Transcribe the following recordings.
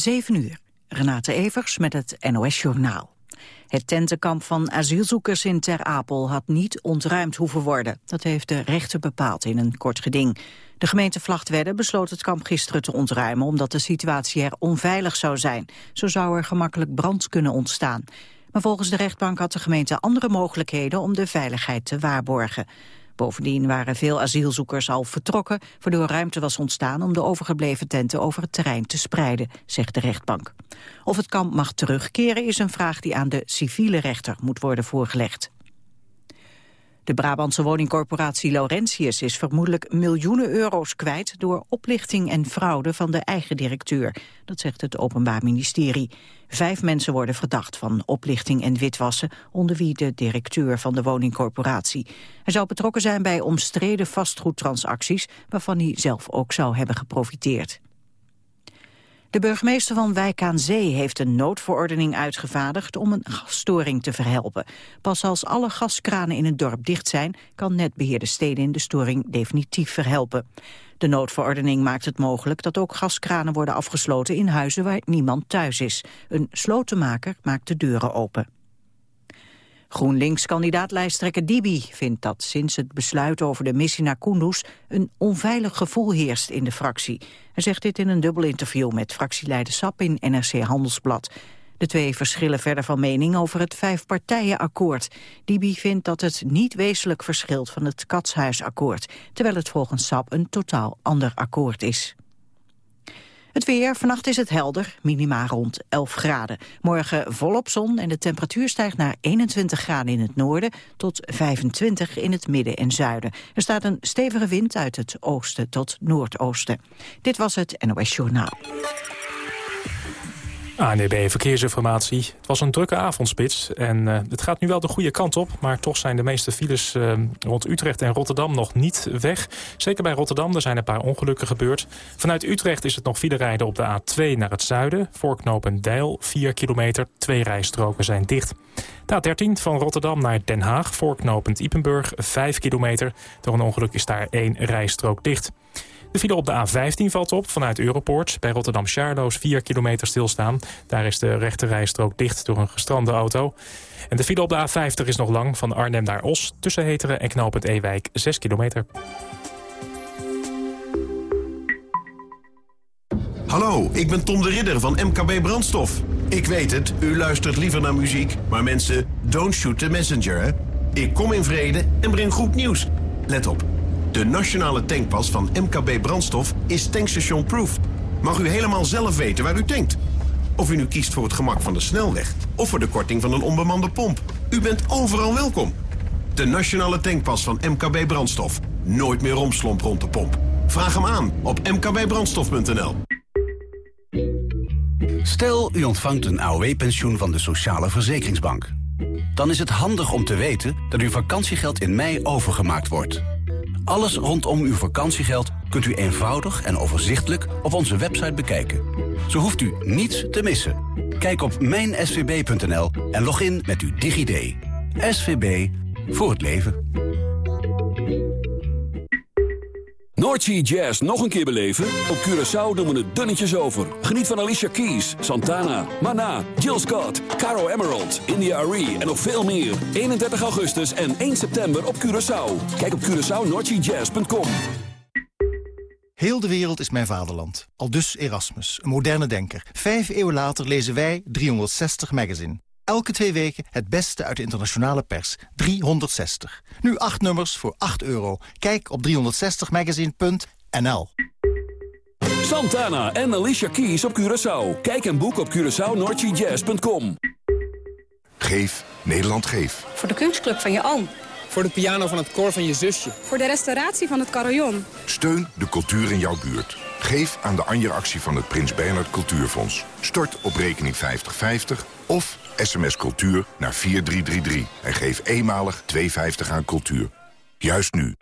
7 uur. Renate Evers met het NOS Journaal. Het tentenkamp van asielzoekers in Ter Apel had niet ontruimd hoeven worden. Dat heeft de rechter bepaald in een kort geding. De gemeente Vlachtwedde besloot het kamp gisteren te ontruimen... omdat de situatie er onveilig zou zijn. Zo zou er gemakkelijk brand kunnen ontstaan. Maar volgens de rechtbank had de gemeente andere mogelijkheden... om de veiligheid te waarborgen. Bovendien waren veel asielzoekers al vertrokken... waardoor ruimte was ontstaan om de overgebleven tenten over het terrein te spreiden, zegt de rechtbank. Of het kamp mag terugkeren is een vraag die aan de civiele rechter moet worden voorgelegd. De Brabantse woningcorporatie Laurentius is vermoedelijk miljoenen euro's kwijt door oplichting en fraude van de eigen directeur. Dat zegt het Openbaar Ministerie. Vijf mensen worden verdacht van oplichting en witwassen, onder wie de directeur van de woningcorporatie. Hij zou betrokken zijn bij omstreden vastgoedtransacties, waarvan hij zelf ook zou hebben geprofiteerd. De burgemeester van Wijk aan Zee heeft een noodverordening uitgevaardigd om een gasstoring te verhelpen. Pas als alle gaskranen in het dorp dicht zijn, kan netbeheerder Steden de storing definitief verhelpen. De noodverordening maakt het mogelijk dat ook gaskranen worden afgesloten in huizen waar niemand thuis is. Een slotenmaker maakt de deuren open. GroenLinks-kandidaat-lijsttrekker Dibi vindt dat sinds het besluit over de missie naar Kunduz een onveilig gevoel heerst in de fractie. Hij zegt dit in een dubbel interview met fractieleider Sap in NRC Handelsblad. De twee verschillen verder van mening over het vijfpartijenakkoord. Dibi vindt dat het niet wezenlijk verschilt van het Katshuisakkoord, terwijl het volgens Sap een totaal ander akkoord is. Het weer, vannacht is het helder, minima rond 11 graden. Morgen volop zon en de temperatuur stijgt naar 21 graden in het noorden... tot 25 in het midden en zuiden. Er staat een stevige wind uit het oosten tot noordoosten. Dit was het NOS Journaal. ANEB Verkeersinformatie. Het was een drukke avondspits en uh, het gaat nu wel de goede kant op... maar toch zijn de meeste files uh, rond Utrecht en Rotterdam nog niet weg. Zeker bij Rotterdam, er zijn een paar ongelukken gebeurd. Vanuit Utrecht is het nog file rijden op de A2 naar het zuiden. Voorknopen Deil, 4 kilometer, twee rijstroken zijn dicht. De A13 van Rotterdam naar Den Haag, voorknopend Ipenburg, 5 kilometer. Door een ongeluk is daar één rijstrook dicht. De file op de A15 valt op vanuit Europoort. Bij Rotterdam-Charloes 4 kilometer stilstaan. Daar is de rechte rijstrook dicht door een gestrande auto. En de file op de A50 is nog lang van Arnhem naar Os... tussen Heteren en knooppunt Ewijk 6 kilometer. Hallo, ik ben Tom de Ridder van MKB Brandstof. Ik weet het, u luistert liever naar muziek, maar mensen, don't shoot the messenger, hè? Ik kom in vrede en breng goed nieuws. Let op. De nationale tankpas van MKB Brandstof is tankstation proof. Mag u helemaal zelf weten waar u tankt. Of u nu kiest voor het gemak van de snelweg of voor de korting van een onbemande pomp. U bent overal welkom. De nationale tankpas van MKB Brandstof. Nooit meer romslomp rond de pomp. Vraag hem aan op mkbbrandstof.nl. Stel, u ontvangt een AOW-pensioen van de Sociale Verzekeringsbank. Dan is het handig om te weten dat uw vakantiegeld in mei overgemaakt wordt... Alles rondom uw vakantiegeld kunt u eenvoudig en overzichtelijk op onze website bekijken. Zo hoeft u niets te missen. Kijk op mijnsvb.nl en log in met uw DigiD. SVB voor het leven. Noordsea Jazz nog een keer beleven? Op Curaçao doen we het dunnetjes over. Geniet van Alicia Keys, Santana, Mana, Jill Scott, Caro Emerald, India Arie en nog veel meer. 31 augustus en 1 september op Curaçao. Kijk op CuraçaoNoordseaJazz.com. Heel de wereld is mijn vaderland. Al dus Erasmus, een moderne denker. Vijf eeuwen later lezen wij 360 Magazine. Elke twee weken het beste uit de internationale pers. 360. Nu acht nummers voor 8 euro. Kijk op 360magazine.nl Santana en Alicia Keys op Curaçao. Kijk en boek op CuraçaoNordGJazz.com. Geef, Nederland geef. Voor de kunstclub van je oom. Voor de piano van het koor van je zusje. Voor de restauratie van het carillon. Steun de cultuur in jouw buurt. Geef aan de Anja-actie van het Prins Bernhard Cultuurfonds. Stort op rekening 5050 of sms cultuur naar 4333. En geef eenmalig 2,50 aan cultuur. Juist nu.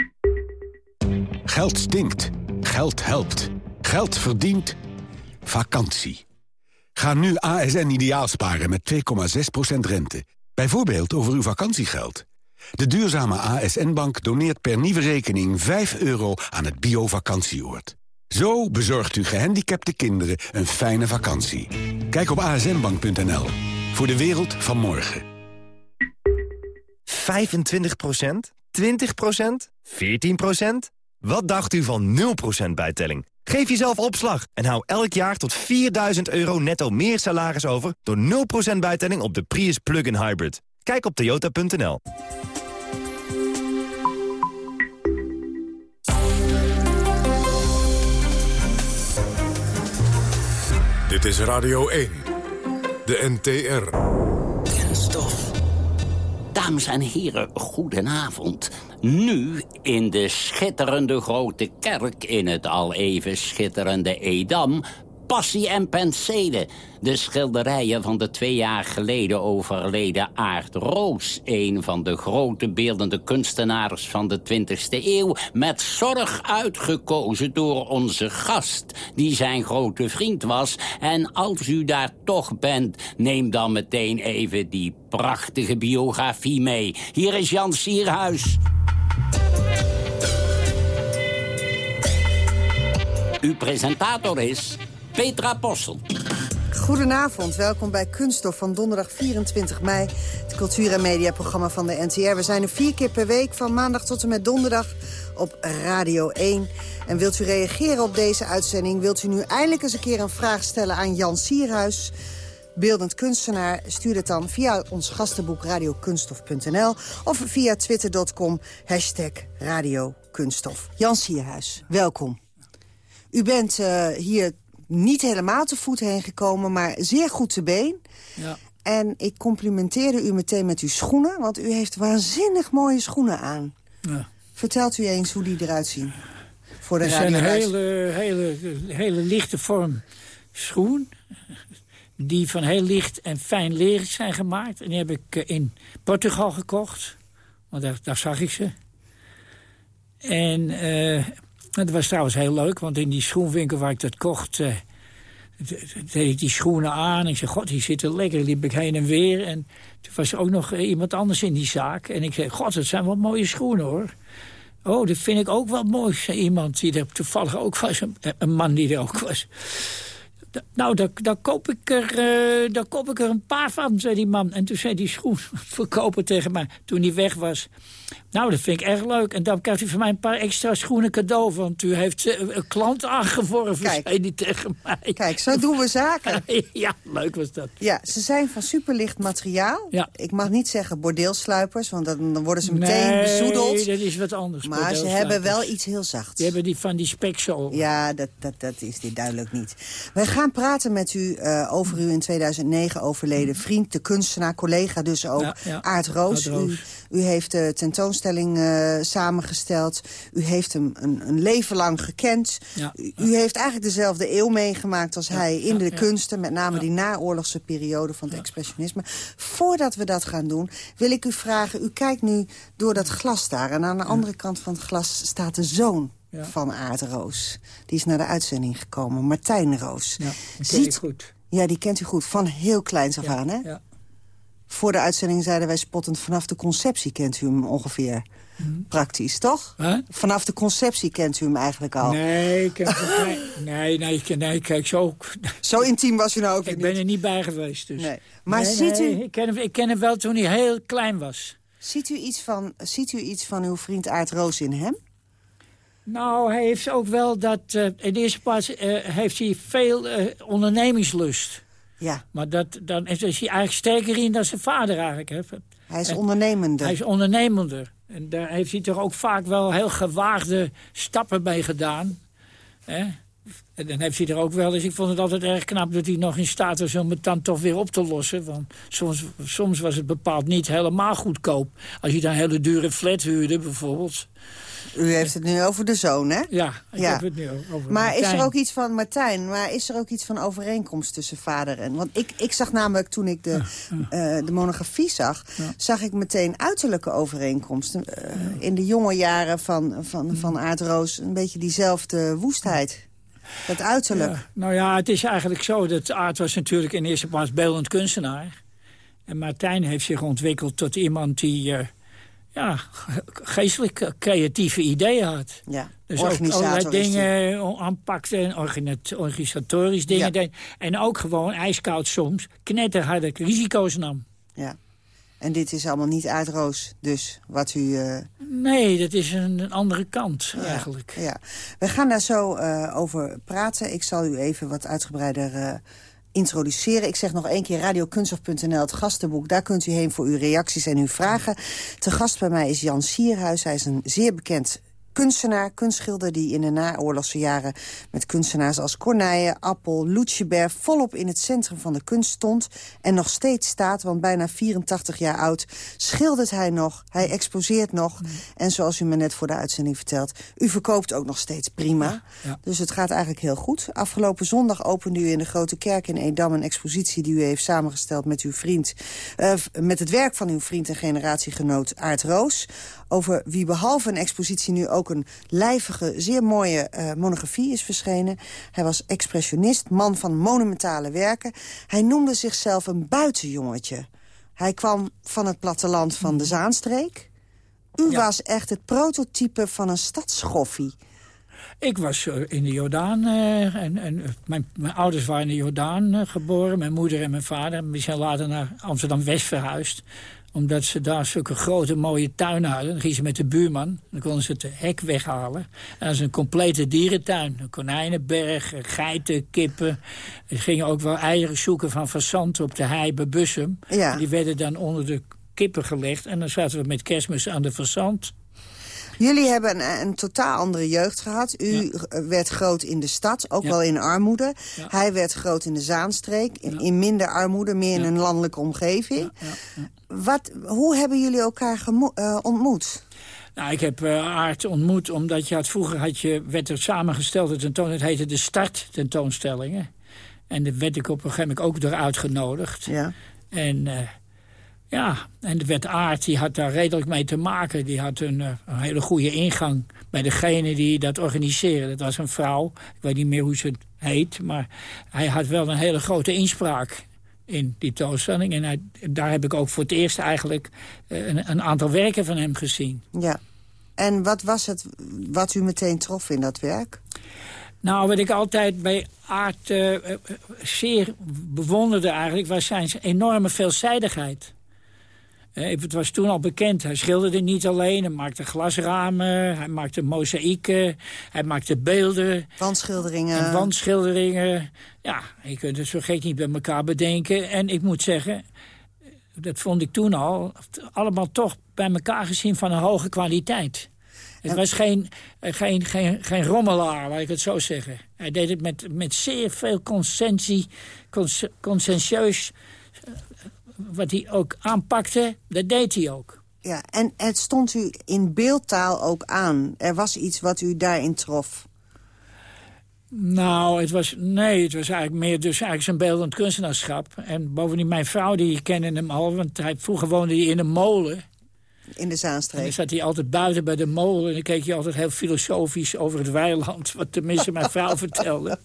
Geld stinkt. Geld helpt. Geld verdient. Vakantie. Ga nu ASN ideaal sparen met 2,6% rente. Bijvoorbeeld over uw vakantiegeld. De duurzame ASN-bank doneert per nieuwe rekening 5 euro aan het bio-vakantieoord. Zo bezorgt u gehandicapte kinderen een fijne vakantie. Kijk op asnbank.nl. Voor de wereld van morgen. 25% 20% 14% Wat dacht u van 0% bijtelling? Geef jezelf opslag en hou elk jaar tot 4000 euro netto meer salaris over... door 0% bijtelling op de Prius Plug-in Hybrid. Kijk op toyota.nl. Dit is Radio 1, de NTR. Kenstof. Dames en heren, goedenavond. Nu in de schitterende grote kerk in het al even schitterende Edam... Passie en Pensede. De schilderijen van de twee jaar geleden overleden Aard Roos. Een van de grote beeldende kunstenaars van de 20e eeuw. Met zorg uitgekozen door onze gast, die zijn grote vriend was. En als u daar toch bent, neem dan meteen even die prachtige biografie mee. Hier is Jan Sierhuis. Uw presentator is Petra Possel. Goedenavond, welkom bij Kunststof van donderdag 24 mei. Het cultuur- en mediaprogramma van de NTR. We zijn er vier keer per week van maandag tot en met donderdag op Radio 1. En wilt u reageren op deze uitzending? Wilt u nu eindelijk eens een keer een vraag stellen aan Jan Sierhuis beeldend kunstenaar. Stuur het dan via ons gastenboek radiokunstof.nl of via twitter.com hashtag radiokunstof. Jan Sierhuis, welkom. U bent uh, hier niet helemaal te voet heen gekomen, maar zeer goed te been. Ja. En ik complimenteerde u meteen met uw schoenen, want u heeft waanzinnig mooie schoenen aan. Ja. Vertelt u eens hoe die eruit zien? Voor de Het zijn een hele, hele, hele lichte vorm schoen. Die van heel licht en fijn leer zijn gemaakt. En die heb ik eh, in Portugal gekocht. Want daar, daar zag ik ze. En eh, dat was trouwens heel leuk. Want in die schoenwinkel waar ik dat kocht... eh, deed ik die schoenen aan. Ik zei, god, die zitten lekker. liep ik heen en weer. En toen was ook nog eh, iemand anders in die zaak. En ik zei, god, dat zijn wel mooie schoenen, hoor. Oh, dat vind ik ook wel mooi, zei iemand die er toevallig ook was. Een man die er ook was. Nou, daar, daar, koop ik er, daar koop ik er een paar van, zei die man. En toen zei die schoenverkoper tegen mij, toen hij weg was... Nou, dat vind ik erg leuk. En dan krijgt u van mij een paar extra schoenen cadeau. Want u heeft eh, een klant aangeworven, Kijk. zei die tegen mij. Kijk, zo doen we zaken. ja, leuk was dat. Ja, ze zijn van superlicht materiaal. Ja. Ik mag niet zeggen bordeelsluipers, want dan, dan worden ze meteen nee, bezoedeld. dat is wat anders. Maar ze hebben wel iets heel zachts. Die hebben die van die speksel. Ja, dat, dat, dat is dit duidelijk niet. Wij gaan praten met u eh, over uw in 2009 overleden vriend, de kunstenaar, collega dus ook, Ja, ja. Aart Roos. U, u heeft de tentoonstelling eh, samengesteld. U heeft hem een, een leven lang gekend. Ja, U, u heeft eigenlijk dezelfde eeuw meegemaakt als hij in de kunsten. Met name die naoorlogse periode van het expressionisme. Voordat we dat gaan doen, wil ik u vragen... U kijkt nu door dat glas daar. En aan de andere kant van het glas staat de zoon Ja. van Aart Roos. Die is naar de uitzending gekomen, Martijn Roos. Ja, ik Ziet, goed. ja, die kent u goed, van heel kleins af Ja, aan, hè? ja. Voor de uitzending zeiden wij spottend... vanaf de conceptie kent u hem ongeveer praktisch, toch? Huh? Vanaf de conceptie kent u hem eigenlijk al. Nee, ik heb, nee, nee, nee, ik- nee, kijk, zo... Zo intiem was u nou ook weer Ik ben niet. er niet bij geweest, dus. Nee. Maar Nee, ziet, nee, u, Ik ken, hem, ik ken hem wel toen hij heel klein was. ziet, u iets van, ziet u iets van uw vriend Aart Roos in hem? Nou, hij heeft ook wel dat... eh, in de eerste plaats eh, heeft hij veel eh, ondernemingslust. Ja, Maar dat, dan is is hij eigenlijk sterker in dan zijn vader eigenlijk. Hè. hij is En- ondernemender. Hij is ondernemender. En daar heeft hij toch ook vaak wel heel gewaagde stappen bij gedaan. Hè? En dan heeft hij er ook wel eens... Ik vond het altijd erg knap dat hij nog in staat was om het dan toch weer op te lossen. Want soms, soms was het bepaald niet helemaal goedkoop. Als je dan een hele dure flat huurde bijvoorbeeld. U heeft het nu over de zoon, hè? Ja, ik Ja. heb het nu over Maar is er ook iets van, Martijn, maar is er ook iets van overeenkomst tussen vader en... Want ik, ik zag namelijk, toen ik de, eh, de monografie zag... zag ik meteen uiterlijke overeenkomsten. Eh, in de jonge jaren van, van, van Aard Roos een beetje diezelfde woestheid. Dat uiterlijk. Ja, nou ja, het is eigenlijk zo dat Aart was natuurlijk in eerste plaats beeldend kunstenaar. En Martijn heeft zich ontwikkeld tot iemand die... eh, ja, geestelijk creatieve ideeën had. Ja, dus ook allerlei dingen aanpakte en organisatorisch dingen deed. En ook gewoon ijskoud soms knetterharde risico's nam. Ja. En dit is allemaal niet uitroos, dus, wat u... Uh... Nee, dat is een, andere kant, eigenlijk. Ja. We gaan daar zo uh, over praten. Ik zal u even wat uitgebreider uh, introduceren. Ik zeg nog één keer radiokunstof.nl, het gastenboek. Daar kunt u heen voor uw reacties en uw vragen. Te gast bij mij is Jan Sierhuis. Hij is een zeer bekend kunstenaar, kunstschilder... die in de naoorlogse jaren met kunstenaars als Corneille, Appel, Lutjeberg... volop in het centrum van de kunst stond en nog steeds staat... want bijna 84 jaar oud schildert hij nog, hij exposeert nog... Mm. en zoals u me net voor de uitzending vertelt... u verkoopt ook nog steeds prima. Dus het gaat eigenlijk heel goed. Afgelopen zondag opende u in de Grote Kerk in Edam... een expositie die u heeft samengesteld met uw vriend... Uh, met het werk van uw vriend en generatiegenoot Aart Roos... over wie behalve een expositie nu ook een lijvige, zeer mooie uh, monografie is verschenen. Hij was expressionist, man van monumentale werken. Hij noemde zichzelf een buitenjongetje. Hij kwam van het platteland van de. Zaanstreek. U was echt het prototype van een stadschoffie. Ik was eh, in de Jordaan. Uh, en, en mijn, mijn, ouders waren in de Jordaan uh, geboren. Mijn moeder en mijn vader. We zijn later naar Amsterdam-West verhuisd omdat ze daar zulke grote mooie tuinen hadden. Dan gingen ze met de buurman. Dan konden ze het hek weghalen. En dat is een complete dierentuin. Een konijnenberg, geiten, kippen. Ze gingen ook wel eieren zoeken van fazanten op de hei bij Bussum. Ja. Die werden dan onder de kippen gelegd. En dan zaten we met kerstmis aan de fazant. Jullie hebben een, een, totaal andere jeugd gehad. U werd groot in de stad, ook wel in armoede. Hij werd groot in de Zaanstreek, in, in minder armoede, meer in een landelijke omgeving. Wat, hoe hebben jullie elkaar uh, ontmoet? Nou, ik heb uh, Aart ontmoet omdat je had, vroeger had je, werd er samengesteld een tentoon, het heette de start tentoonstellingen. En daar werd ik op een gegeven moment ook door uitgenodigd. Ja. En uh, ja, en de wet Aard die had daar redelijk mee te maken. Die had een, eh, een, hele goede ingang bij degene die dat organiseerde. Dat was een vrouw, ik weet niet meer hoe ze heet... maar hij had wel een hele grote inspraak in die toonstelling. En hij, daar heb ik ook voor het eerst eigenlijk eh, een, een, aantal werken van hem gezien. Ja. En wat was het wat u meteen trof in dat werk? Nou, wat ik altijd bij Aard uh, zeer bewonderde eigenlijk... was zijn enorme veelzijdigheid. Het was toen al bekend. Hij schilderde niet alleen. Hij maakte glasramen. Hij maakte mozaïeken. Hij maakte beelden. Wandschilderingen. En wandschilderingen. Ja, je kunt het zo gek niet bij elkaar bedenken. En ik moet zeggen, dat vond ik toen al... allemaal toch bij elkaar gezien van een hoge kwaliteit. Het was geen, geen, geen, geen rommelaar, laat ik het zo zeggen. Hij deed het met, met zeer veel consensie, conscientieus wat hij ook aanpakte, dat deed hij ook. Ja, en het stond u in beeldtaal ook aan. Er was iets wat u daarin trof. Nou, het was, nee, het was eigenlijk meer dus eigenlijk zijn beeldend kunstenaarschap. En bovendien mijn vrouw, die kende hem al, want hij, vroeger woonde hij in een molen. In de Zaanstreek. En dan zat hij altijd buiten bij de molen. En dan keek hij altijd heel filosofisch over het weiland. Wat tenminste mijn vrouw vertelde.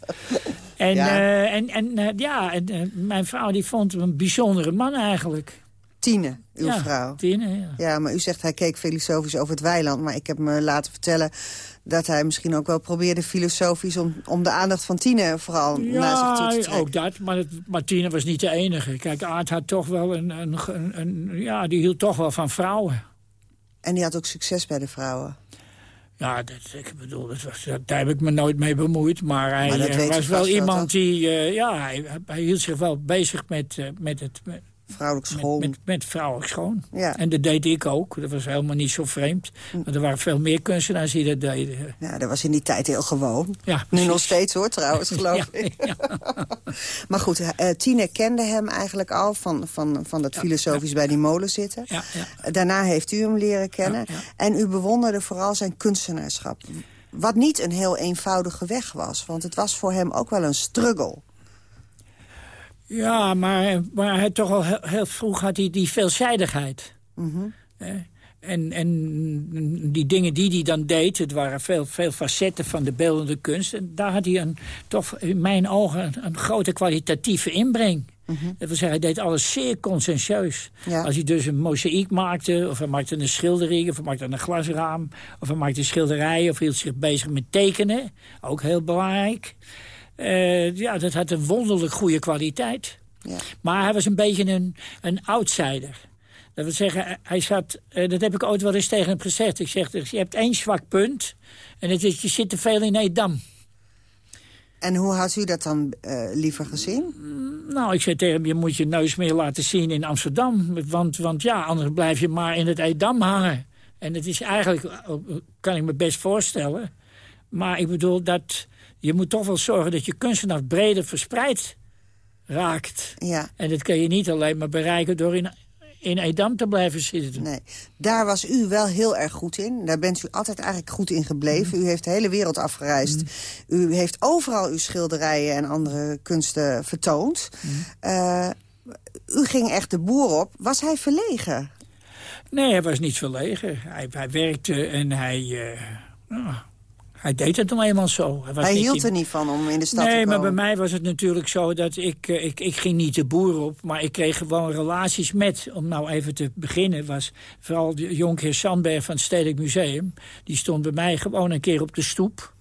En ja, uh, en, en, uh, ja, en, uh, mijn vrouw die vond hem een bijzondere man eigenlijk. Tine, uw ja, vrouw. Tine, ja. Ja, maar u zegt hij keek filosofisch over het weiland. Maar ik heb me laten vertellen dat hij misschien ook wel probeerde filosofisch... om, om de aandacht van Tine vooral ja, naar zich toe te trekken. ook dat. Maar, het, maar Tine was niet de enige. Kijk, Aard had toch wel een, een, een, een... Ja, die hield toch wel van vrouwen. En die had ook succes bij de vrouwen. Ja, dat, ik bedoel, dat was, daar heb ik me nooit mee bemoeid. Maar hij eh, was wel iemand die... Uh, ja, hij, hij, hield zich wel bezig met, uh, met het... Met, vrouwelijk schoon. Met, met, met, vrouwelijk schoon. Ja. En dat deed ik ook. Dat was helemaal niet zo vreemd. Want hm. er waren veel meer kunstenaars die dat deden. Ja, dat was in die tijd heel gewoon. Ja, nu nog steeds hoor, trouwens, geloof ik. Ja. maar goed, uh, Tine kende hem eigenlijk al van, van, van dat filosofisch bij die molen zitten. Daarna heeft u hem leren kennen. En u bewonderde vooral zijn kunstenaarschap. Wat niet een heel eenvoudige weg was. Want het was voor hem ook wel een struggle. Ja, maar, maar hij toch al heel, vroeg had hij die veelzijdigheid. Mm en, en die dingen die hij dan deed, het waren veel, veel facetten van de beeldende kunst. En daar had hij een, toch in mijn ogen een, grote kwalitatieve inbreng. Dat wil zeggen, hij deed alles zeer conscientieus. Ja. Als hij dus een mozaïek maakte, of hij maakte een schildering... of hij maakte een glasraam, of hij maakte schilderijen... of hield zich bezig met tekenen, ook heel belangrijk. Eh, ja, dat had een wonderlijk goede kwaliteit. Ja. Maar hij was een beetje een, een outsider. Dat wil zeggen, hij zat, eh, dat heb ik ooit wel eens tegen hem gezegd. Ik zeg, je hebt één zwak punt en dat is, je zit te veel in Edam. En hoe had u dat dan eh, liever gezien? Nou, ik zei tegen hem, je moet je neus meer laten zien in Amsterdam. Want, want ja, anders blijf je maar in het Edam hangen. En het is eigenlijk, eh, kan ik me best voorstellen... maar ik bedoel, dat je moet toch wel zorgen dat je kunstenaar breder verspreid raakt. Ja. En dat kun je niet alleen maar bereiken door in, in Edam te blijven zitten. Nee. Daar was u wel heel erg goed in. Daar bent u altijd eigenlijk goed in gebleven. U heeft de hele wereld afgereisd. U heeft overal uw schilderijen en andere kunsten vertoond. Eh, u ging echt de boer op. Was hij verlegen? Nee, hij was niet verlegen. Hij, hij werkte en hij... eh, nou, hij deed het nou eenmaal zo. was Hij hield in- er niet van om in de stad nee, te maar komen. bij mij was het natuurlijk zo dat ik, eh, ik... Ik ging niet de boer op, maar ik kreeg gewoon relaties met... Om nou even te beginnen, was vooral de jonkheer Sandberg van het Stedelijk Museum. Die stond bij mij gewoon een keer op de stoep.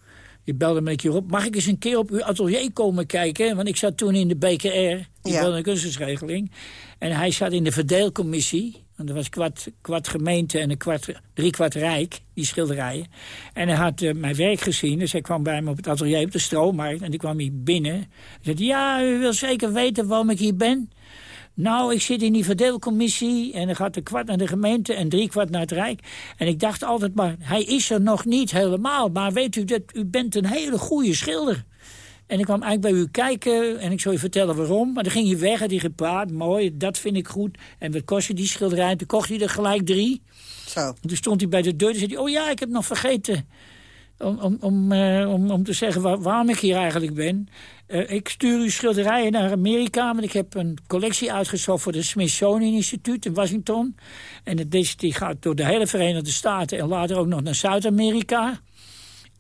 Die belde me een keer op. Mag ik eens een keer op uw atelier komen kijken? Want ik zat toen in de BKR, die Ja. wilde een kunstensregeling. En hij zat in de verdeelcommissie. Want er was kwart, kwart gemeente en een kwart, drie kwart rijk, die schilderijen. En hij had eh, mijn werk gezien, dus hij kwam bij me op het atelier op de Stroommarkt. En die kwam hier binnen. Hij zei, ja, u wil zeker weten waarom ik hier ben? Nou, ik zit in die verdeelcommissie en dan gaat een kwart naar de gemeente en drie kwart naar het Rijk. En ik dacht altijd maar, hij is er nog niet helemaal. Maar weet u, dat, u bent een hele goede schilder. En ik kwam eigenlijk bij u kijken en ik zou je vertellen waarom. Maar dan ging je weg en die gepraat, mooi, dat vind ik goed. En wat kostte die schilderij? Toen kocht hij er gelijk drie. Zo. En toen stond hij bij de deur en zei hij, oh ja, ik heb nog vergeten om, om, om, eh, om, om te zeggen waar- waarom ik hier eigenlijk ben. Eh, ik stuur uw schilderijen naar Amerika, want ik heb een collectie uitgezocht voor het Smithsonian Instituut in Washington. En het die gaat door de hele Verenigde Staten en later ook nog naar Zuid-Amerika.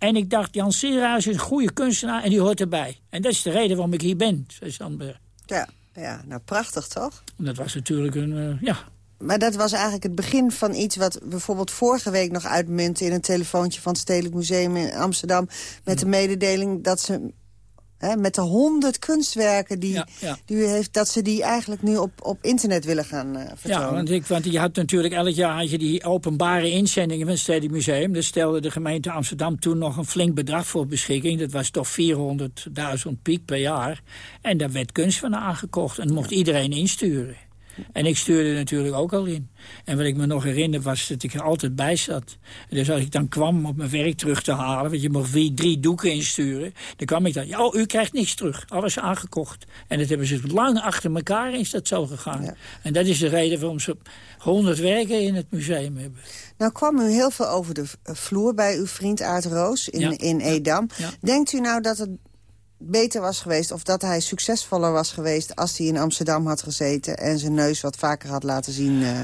En ik dacht, Jan Sierhuis is een goede kunstenaar en die hoort erbij. En dat is de reden waarom ik hier ben, zei Sandberg. Ja, ja, nou prachtig toch? Dat was natuurlijk een, eh, ja, Maar dat was eigenlijk het begin van iets wat bijvoorbeeld vorige week nog uitmuntte... in een telefoontje van het Stedelijk Museum in Amsterdam... met de mededeling dat ze hè, met de honderd kunstwerken die, Ja, ja. die u heeft... dat ze die eigenlijk nu op, op internet willen gaan eh, vertonen. Ja, want, ik, want je had natuurlijk elk jaar had je die openbare inzendingen van het Stedelijk Museum. Daar stelde de gemeente Amsterdam toen nog een flink bedrag voor beschikking. Dat was toch 400.000 piek per jaar. En daar werd kunst van aangekocht en mocht iedereen insturen. En ik stuurde natuurlijk ook al in. En wat ik me nog herinner was dat ik er altijd bij zat. Dus als ik dan kwam om mijn werk terug te halen... want je mocht wie, drie doeken insturen... dan kwam ik dan, ja, oh, u krijgt niks terug. Alles aangekocht. En dat hebben ze lang achter elkaar is dat zo gegaan. En dat is de reden waarom ze honderd werken in het museum hebben. Nou kwam u heel veel over de vloer bij uw vriend Aart Roos in, Ja. in Edam. Ja. Denkt u nou dat het beter was geweest... of dat hij succesvoller was geweest als hij in Amsterdam had gezeten... en zijn neus wat vaker had laten zien eh,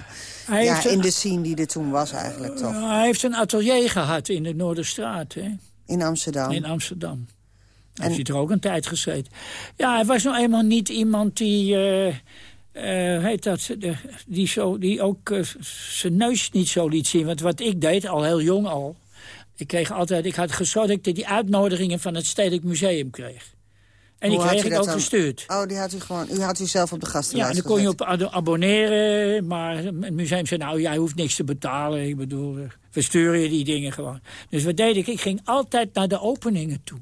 ja, een- in de scene die er toen was eigenlijk toch? hij heeft een atelier gehad in de Noorderstraat, hè? In Amsterdam. In Amsterdam. Hij heeft er ook een tijd gezeten. Ja, hij was nou eenmaal niet iemand die... eh, heet dat, de- die, zo, die ook zijn neus niet zo liet zien. Want wat ik deed, al heel jong al... Ik, kreeg altijd, ik had gezorgd dat ik die uitnodigingen van het Stedelijk Museum kreeg. En die Hoe had kreeg ik ook dan? verstuurd. Oh, die had u gewoon, u had u zelf op de Ja, gastenlijst en dan kon je op abonneren, maar het museum zei... nou, jij hoeft niks te betalen. Ik bedoel, eh, we sturen je die dingen gewoon. Dus wat deed ik? Ik ging altijd naar de openingen toe.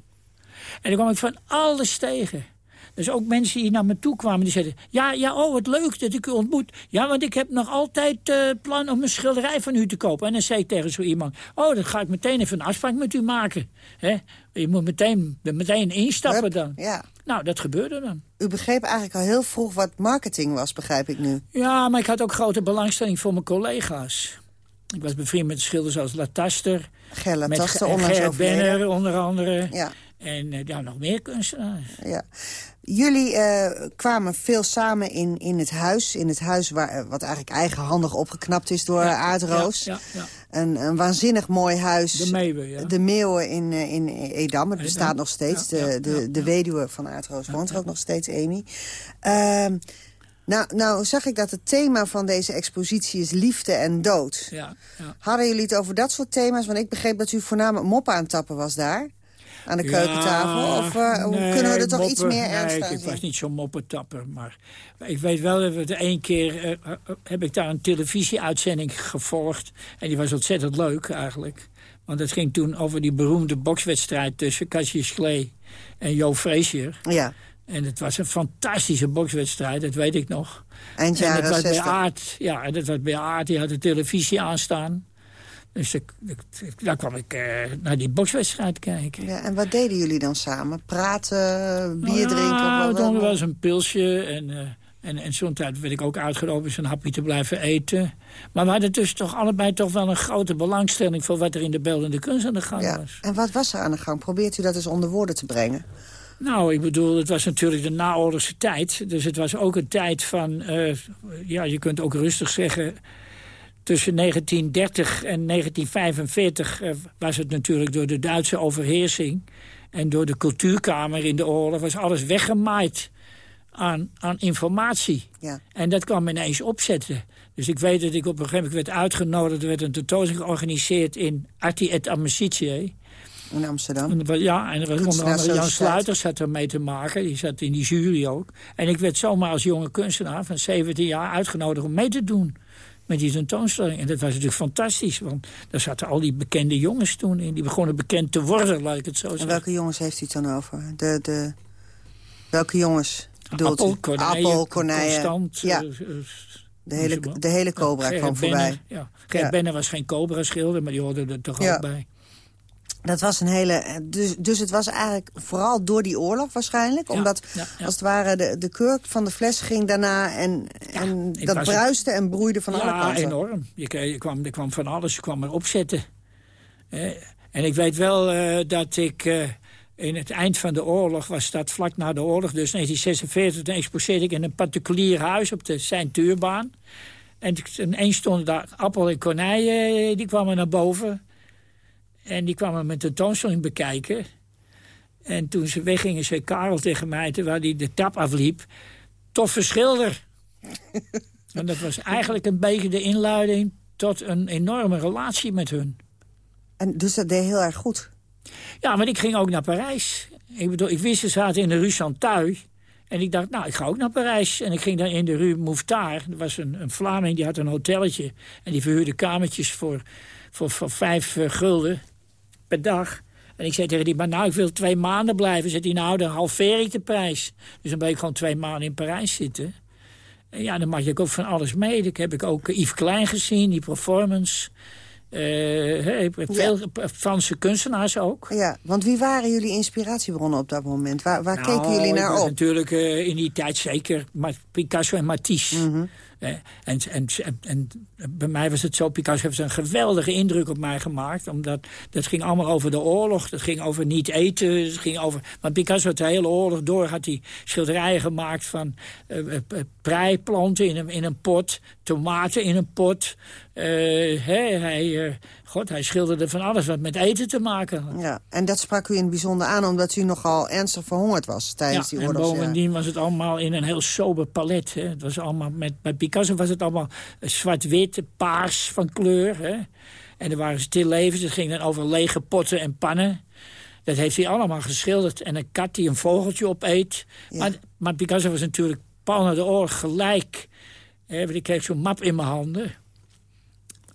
En dan kwam ik van alles tegen. Dus ook mensen die naar me toe kwamen, die zeiden... ja, ja, oh, wat leuk dat ik u ontmoet. Ja, want ik heb nog altijd eh plan om een schilderij van u te kopen. En dan zei ik tegen zo iemand... oh, dan ga ik meteen even een afspraak met u maken. Hè? Je moet meteen, meteen instappen Hup, dan. Ja. Nou, dat gebeurde dan. U begreep eigenlijk al heel vroeg wat marketing was, begrijp ik nu. Ja, maar ik had ook grote belangstelling voor mijn collega's. Ik was bevriend met schilders als Lataster. Gerla met. Benner onder andere. Ja. En eh, ja, nog meer kunstenaars. Ja. Jullie eh, kwamen veel samen in, in het huis. In het huis waar, eh, wat eigenlijk eigenhandig opgeknapt is door Ja, Aardroos. ja, ja, een, een waanzinnig mooi huis. De Meeuwen, ja. De Meeuwen in, eh, in Edam. Het bestaat nog steeds. De, de, de weduwe van Aardroos woont er ook nog steeds, Amy. Ehm, nou, nou zag ik dat het thema van deze expositie is liefde en dood. Ja, ja. Hadden jullie het over dat soort thema's? Want ik begreep dat u voornamelijk moppen aan het tappen was daar. Aan de keukentafel. Of uh, nee, kunnen we er toch moppen, iets meer ernst nee, ik was niet zo'n moppetapper. Maar ik weet wel dat we de één keer... eh, eh, heb ik daar een televisieuitzending gevolgd. En die was ontzettend leuk eigenlijk. Want het ging toen over die beroemde bokswedstrijd... tussen Cassius Clay en Jo Frazier. Ja. En het was een fantastische bokswedstrijd, dat weet ik nog. Eind en jaren dat was bij 60. Aard, ja, en dat was bij Aard, die had de televisie aanstaan. Dus ik, ik- daar kwam ik eh, naar die bokswedstrijd kijken. Ja, en wat deden jullie dan samen? Praten, bier Nou, drinken? Of we dronken wel eens een pilsje. En, eh, en, en zo'n tijd werd ik ook uitgenodigd eens een hapje te blijven eten. Maar we hadden dus toch allebei toch wel een grote belangstelling... voor wat er in de beeldende kunst aan de gang Ja. was. En wat was er aan de gang? Probeert u dat eens onder woorden te brengen? Nou, ik bedoel, het was natuurlijk de naoorlogse tijd. Dus het was ook een tijd van, eh, ja, je kunt ook rustig zeggen... tussen 1930 en 1945 eh, was het natuurlijk door de Duitse overheersing... en door de cultuurkamer in de oorlog was alles weggemaaid aan, aan informatie. Ja. En dat kwam ineens opzetten. Dus ik weet dat ik op een gegeven moment werd uitgenodigd... er werd een tentoonstelling georganiseerd in Arti et Amicitie... In Amsterdam. er Ja, en er onder andere Jan. Sluiters zat er mee te maken. Die zat in die jury ook. En ik werd zomaar als jonge kunstenaar van 17 jaar uitgenodigd om mee te doen met die tentoonstelling. En dat was natuurlijk fantastisch, want daar zaten al die bekende jongens toen in. Die begonnen bekend te worden, laat ik het zo En zeggen. welke jongens heeft u het dan over? De, de, welke jongens bedoelt Appel? Corneille, Appel. Constant. Ja, eh, eh, de hele, ze de hele Cobra kwam Benner, voorbij. Ja. Gert Ja. Benner was geen Cobra-schilder, maar die hoorde er toch Ja. ook bij. Dat was een hele... Dus, dus het was eigenlijk vooral door die oorlog waarschijnlijk. Ja, Omdat, ja, ja. als het ware, de, de kurk van de fles ging daarna... en, en dat bruiste en broeide van alle ja, kanten. enorm. Je, kwam, er kwam van alles, je kwam erop zetten. Eh, en ik weet wel eh, dat ik eh, in het eind van de oorlog... was dat vlak na de oorlog, dus 1946... toen exposeerde ik in een particulier huis op de Seintuurbaan. En ineens stonden daar Appel en Konij, eh, die kwamen naar boven. En die kwamen mijn tentoonstelling bekijken. En toen ze weggingen, zei Karel tegen mij... terwijl hij de tap afliep... toffe schilder. En dat was eigenlijk een beetje de inleiding tot een enorme relatie met hun. En dus dat deed heel erg goed. Ja, maar ik ging ook naar Parijs. Ik bedoel, ik wist ze zaten in de Rue Chantuy. En ik dacht, nou, ik ga ook naar Parijs. En ik ging dan in de Rue Mouffetard. Er was een, een Vlaming, die had een hotelletje. En die verhuurde kamertjes voor, voor, voor vijf eh, gulden per dag. En ik zei tegen die, maar nou, ik wil twee maanden blijven. Zegt hij, nou, dan halveer ik de prijs. Dus dan ben ik gewoon twee maanden in Parijs zitten. En ja, dan mag je ook van alles mee. Ik heb ik ook Yves Klein gezien, die performance. Eh, veel Franse kunstenaars ook. Ja, want wie waren jullie inspiratiebronnen op dat moment? Waar, waar Nou, keken jullie naar op? natuurlijk eh, in die tijd zeker Picasso en Matisse. Mhm. Eh, en, en, en, bij mij was het zo, Picasso heeft een geweldige indruk op mij gemaakt. Omdat dat ging allemaal over de oorlog. Dat ging over niet eten. Dat ging over, want Picasso had de hele oorlog door. Had hij schilderijen gemaakt van eh, eh, eh, preiplanten in een, in een pot. Tomaten in een pot. Eh, hij, eh, God, hij schilderde van alles wat met eten te maken had. Ja, en dat sprak u in het bijzonder aan omdat u nogal ernstig verhongerd was tijdens die en oorlogsjaren. bovendien was het allemaal in een heel sober palet. Hè. Het was allemaal met, bij Picasso was het allemaal zwart-wit, paars van kleur. Hè. En er waren stillevens, het ging dan over lege potten en pannen. Dat heeft hij allemaal geschilderd. En een kat die een vogeltje opeet. Maar, maar Picasso was natuurlijk pal na de oorlog gelijk. Hè, want ik kreeg zo'n map in mijn handen.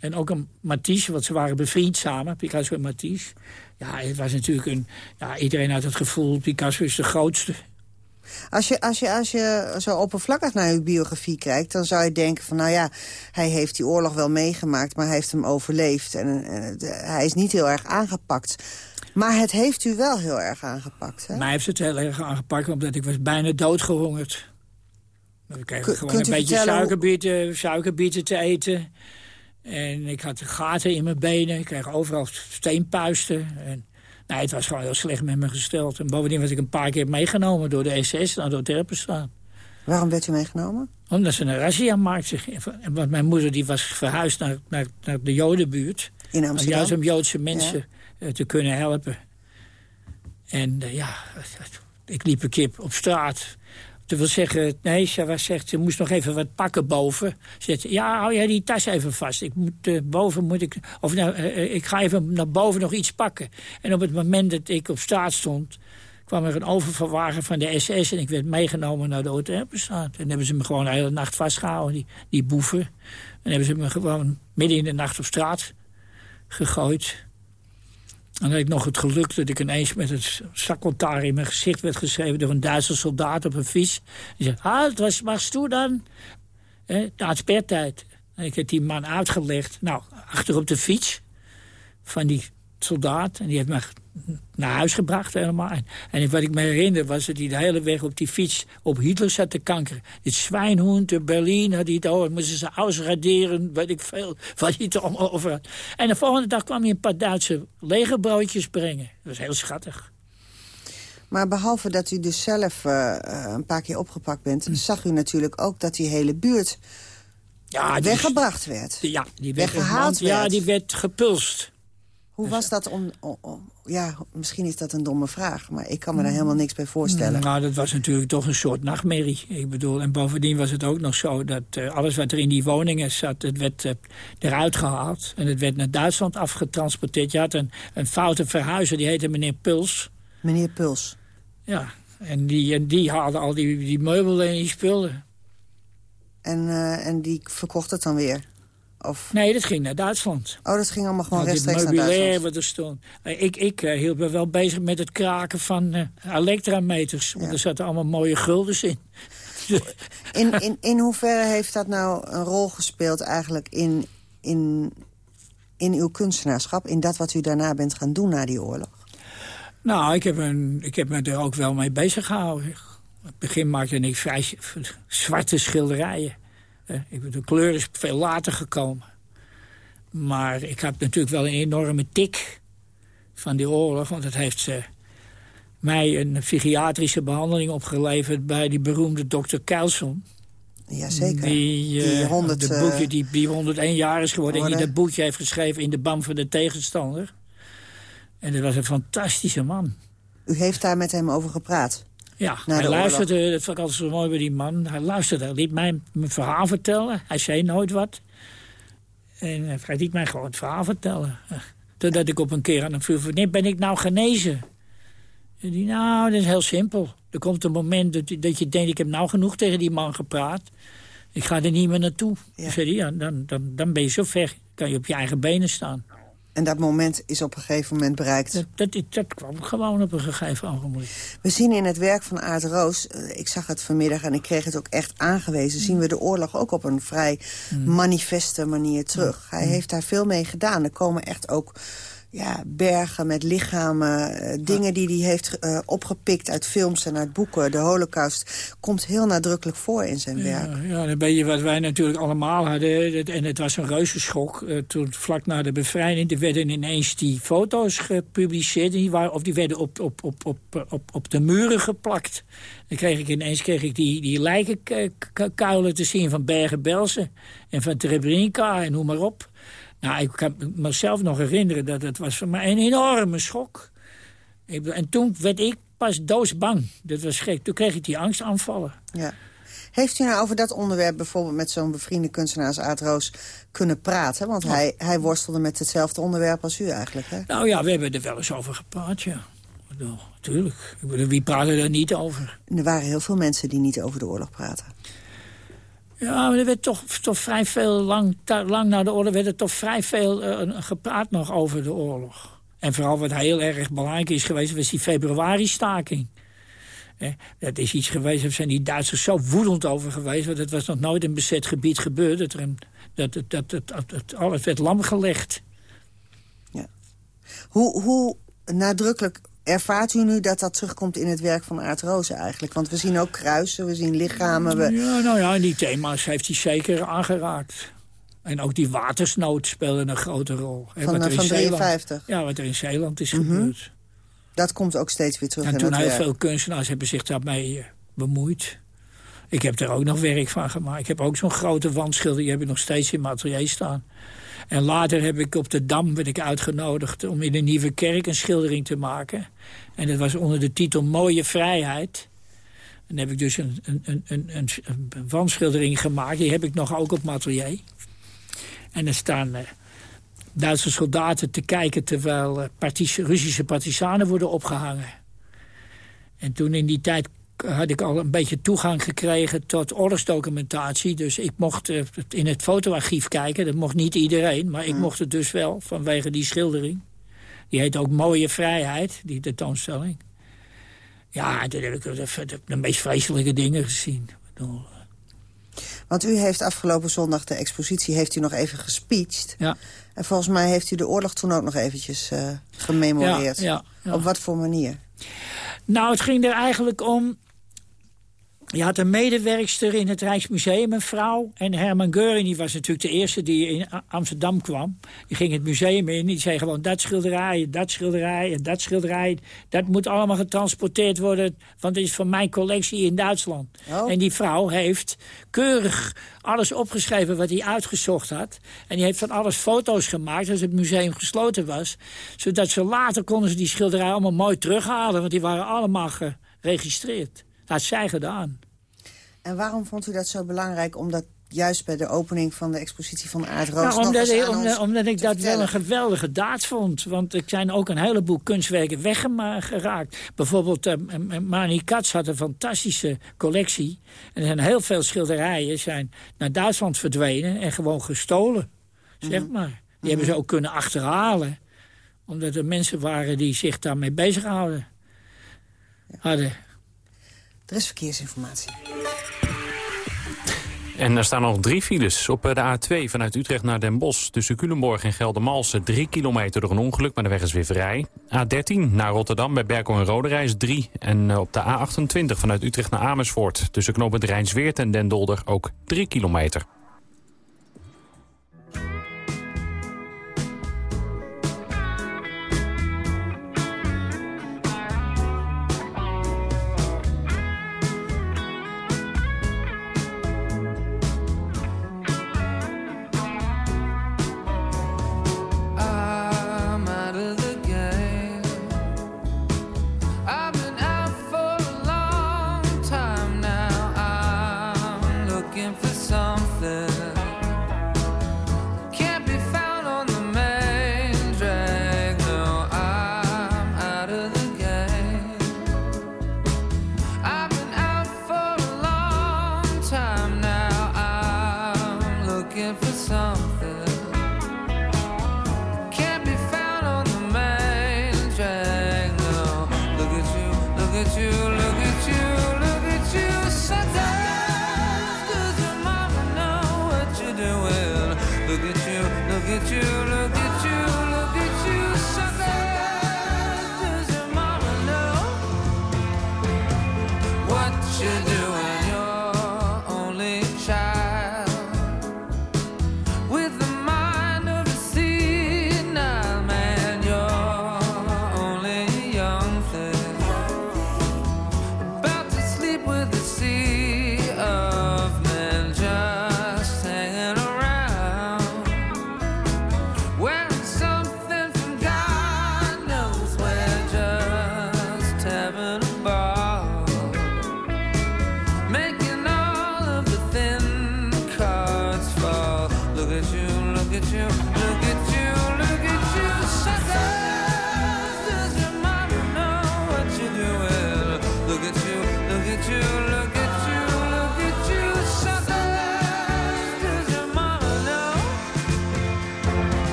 En ook een Matisse, want ze waren bevriend samen, Picasso en Matisse. Ja, het was natuurlijk een... Ja, iedereen had het gevoel, Picasso is de grootste. Als je, als, je, als je zo oppervlakkig naar uw biografie kijkt... dan zou je denken van, nou ja, hij heeft die oorlog wel meegemaakt... maar hij heeft hem overleefd en, hij is niet heel erg aangepakt. Maar het heeft u wel heel erg aangepakt, hè? Mij heeft het heel erg aangepakt, omdat ik was bijna doodgehongerd. Ik kreeg gewoon een beetje suikerbieten, suikerbieten te eten. En ik had gaten in mijn benen. Ik kreeg overal steenpuisten. En, nee, het was gewoon heel slecht met me gesteld. En bovendien was ik een paar keer meegenomen door de SS naar de Terpenstaan. Waarom werd u meegenomen? Omdat ze een razzia maakten. Want mijn moeder die was verhuisd naar, naar, naar de Jodenbuurt. In Amsterdam? Juist om Joodse mensen te kunnen helpen. En ja, ik liep een keer op straat. Dat wil zeggen, nee, ze zegt, ze moest nog even wat pakken boven. Ze zegt, ja, hou jij die tas even vast. Ik moet, uh, boven moet ik, of nou, uh, ik ga even naar boven nog iets pakken. En op het moment dat ik op straat stond, kwam er een oververwagen van de SS... en ik werd meegenomen naar de Oterpenstraat. En hebben ze me gewoon de hele nacht vastgehouden, die, die boeven. En hebben ze me gewoon midden in de nacht op straat gegooid. Dan had ik nog het geluk dat ik ineens met het zakkontaar in mijn gezicht werd geschreven... door een Duitse soldaat op een fiets. Die zei, halt, wat machst du dan? Eh, na spertijd. En ik heb die man uitgelegd. Nou, achter op de fiets van die soldaat. En die heeft me naar huis gebracht helemaal. En, en wat ik me herinner was dat hij de hele weg op die fiets op Hitler zat te kankeren. Dit zwijnhoend in Berlijn had hij het over. Moesten ze uitraderen, weet ik veel. Wat hij het allemaal over had. En de volgende dag kwam hij een paar Duitse legerbroodjes brengen. Dat was heel schattig. Maar behalve dat u dus zelf uh, een paar keer opgepakt bent... zag u natuurlijk ook dat die hele buurt ja, weggebracht werd. Ja, die werd weggehaald werd. Ja, die werd gepulst. Hoe was dat om, om, Ja, misschien is dat een domme vraag, maar ik kan me daar helemaal niks bij voorstellen. Nou, dat was natuurlijk toch een soort nachtmerrie. Ik bedoel, en bovendien was het ook nog zo dat uh, alles wat er in die woningen zat... het werd uh, eruit gehaald en het werd naar Duitsland afgetransporteerd. Je had een, een foute verhuizer, die heette meneer Puls. Meneer Puls? Ja, en die, en die haalde al die, die meubelen en die spullen. En, uh, en die verkocht het dan weer? Of... Nee, dat ging naar Duitsland. Oh, dat ging allemaal gewoon nou, rechtstreeks naar Duitsland? wat er stond. Ik, ik uh, hield me wel bezig met het kraken van uh, elektrameters. Want er zaten allemaal mooie guldens in. in, in. In hoeverre heeft dat nou een rol gespeeld eigenlijk in, in, in uw kunstenaarschap? In dat wat u daarna bent gaan doen na die oorlog? Nou, ik heb, een, ik heb me er ook wel mee bezig gehouden. In het begin maakte ik vrij zwarte schilderijen. De kleur is veel later gekomen. Maar ik heb natuurlijk wel een enorme tik van die oorlog. Want het heeft uh, mij een psychiatrische behandeling opgeleverd... bij die beroemde dokter Kelson. Jazeker. Die, die, 100, de boekje, die, die 101 jaar is geworden. En die dat boekje heeft geschreven in de bam van de tegenstander. En dat was een fantastische man. U heeft daar met hem over gepraat? Ja, hij luisterde, dat vond ik altijd zo mooi bij die man. Hij luisterde, hij liet mij mijn verhaal vertellen. Hij zei nooit wat. En hij liet mij gewoon het verhaal vertellen. Totdat ik op een keer aan hem vroeg, ben ik nou genezen? En die, nou, dat is heel simpel. Er komt een moment dat, dat je denkt, ik heb nou genoeg tegen die man gepraat. Ik ga er niet meer naartoe. Ja. Zei, ja, dan, dan, dan ben je zo ver, kan je op je eigen benen staan. En dat moment is op een gegeven moment bereikt. Dat, dat, dat kwam gewoon op een gegeven ogenblik. We zien in het werk van Aard Roos, eh, ik zag het vanmiddag en ik kreeg het ook echt aangewezen... zien we de oorlog ook op een vrij mm. manifeste manier terug. Hij mm. heeft daar veel mee gedaan. Er komen echt ook ja, bergen met lichamen, uh, dingen die hij heeft uh, opgepikt uit films en uit boeken. De holocaust komt heel nadrukkelijk voor in zijn werk. Ja, dan ben je wat wij natuurlijk allemaal hadden. En het was een reuzenschok. Uh, toen vlak na de bevrijding werden ineens die foto's gepubliceerd. Die waren, of die werden op, op, op, op, op, op de muren geplakt. Dan kreeg ik ineens kreeg ik die, die lijkenkuilen te zien van Bergen-Belsen. En van Treblinka en noem maar op. Nou, ik kan mezelf nog herinneren dat het was voor mij een enorme schok. En toen werd ik pas doosbang. Dat was gek. Toen kreeg ik die angstaanvallen. Ja. Heeft u nou over dat onderwerp bijvoorbeeld met zo'n bevriende kunstenaar als Aad Roos kunnen praten? Want hij, hij worstelde met hetzelfde onderwerp als u eigenlijk, hè? Nou ja, we hebben er wel eens over gepraat, ja. Natuurlijk. Wie praat er niet over? er waren heel veel mensen die niet over de oorlog praten. Ja, maar er werd toch, toch vrij veel, lang, lang na de oorlog... werd er toch vrij veel uh, gepraat nog over de oorlog. En vooral wat heel erg belangrijk is geweest... was die februari-staking. dat is iets geweest, daar zijn die Duitsers zo woedend over geweest... want het was nog nooit in bezet gebied gebeurd... dat, er een, dat, dat, dat, dat, dat alles werd lamgelegd. Ja. Hoe, hoe nadrukkelijk Ervaart u nu dat dat terugkomt in het werk van Aart Rozen eigenlijk? Want we zien ook kruisen, we zien lichamen. We... Ja, nou ja, die thema's heeft hij zeker aangeraakt. En ook die watersnood speelde een grote rol. Van, er van 53? Ja, wat er in Zeeland is mhm. gebeurd. Dat komt ook steeds weer terug en in toen heel veel kunstenaars hebben zich daarmee uh, bemoeid. Ik heb er ook nog werk van gemaakt. Ik heb ook zo'n grote wandschilder, die heb ik nog steeds in mijn atelier staan. En later heb ik op de Dam werd ik uitgenodigd om in de Nieuwe Kerk een schildering te maken. En dat was onder de titel Mooie Vrijheid. En dan heb ik dus een, een, een, een, een wandschildering gemaakt. Die heb ik nog ook op mijn atelier. En er staan uh, Duitse soldaten te kijken... terwijl uh, Russische partisanen worden opgehangen. En toen in die tijd had ik al een beetje toegang gekregen tot oorlogsdocumentatie. Dus ik mocht uh, in het fotoarchief kijken. Dat mocht niet iedereen, maar ik mocht het dus wel vanwege die schildering. Die heet ook Mooie Vrijheid, die tentoonstelling. Ja, toen heb ik de, de meest vreselijke dingen gezien. Want u heeft afgelopen zondag de expositie heeft u nog even gespeecht. Ja. En volgens mij heeft u de oorlog toen ook nog eventjes uh, gememoreerd. Ja, ja, Op wat voor manier? Nou, het ging er eigenlijk om je had een medewerkster in het Rijksmuseum, een vrouw. En Herman Geuring die was natuurlijk de eerste die in Amsterdam kwam. Die ging het museum in. Die zei gewoon dat schilderij, dat schilderij en dat schilderij. Dat moet allemaal getransporteerd worden. Want het is van mijn collectie in Duitsland. Oh. En die vrouw heeft keurig alles opgeschreven wat hij uitgezocht had. En die heeft van alles foto's gemaakt als het museum gesloten was. Zodat ze later konden ze die schilderij allemaal mooi terughalen. Want die waren allemaal geregistreerd. Had zij gedaan. En waarom vond u dat zo belangrijk om dat juist bij de opening van de expositie van Aard Roos nou, omdat, ik, omdat, omdat ik dat wel een geweldige daad vond. Want er zijn ook een heleboel kunstwerken weggeraakt. Bijvoorbeeld uh, Mani Katz had een fantastische collectie. En er zijn heel veel schilderijen zijn naar Duitsland verdwenen en gewoon gestolen. Zeg mhm. maar. Die hebben ze ook kunnen achterhalen. Omdat er mensen waren die zich daarmee bezighouden. Hadden. Er is verkeersinformatie. En er staan nog drie files op eh, de A2 vanuit Utrecht naar Den Bosch. Tussen Culemborg en Geldermalsen 3 kilometer door een ongeluk, maar de weg is weer vrij. A13 naar Rotterdam bij Berkel en Roderijs 3. En eh, op de A28 vanuit Utrecht naar Amersfoort. Tussen knooppunt Rijnsweert en Den Dolder ook 3 kilometer.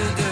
you do.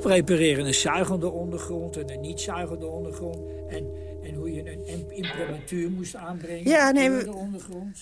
Prepareren. Een zuigende ondergrond en een niet zuigende ondergrond. En, en hoe je een imprimantuur moest aanbrengen ja, nee, de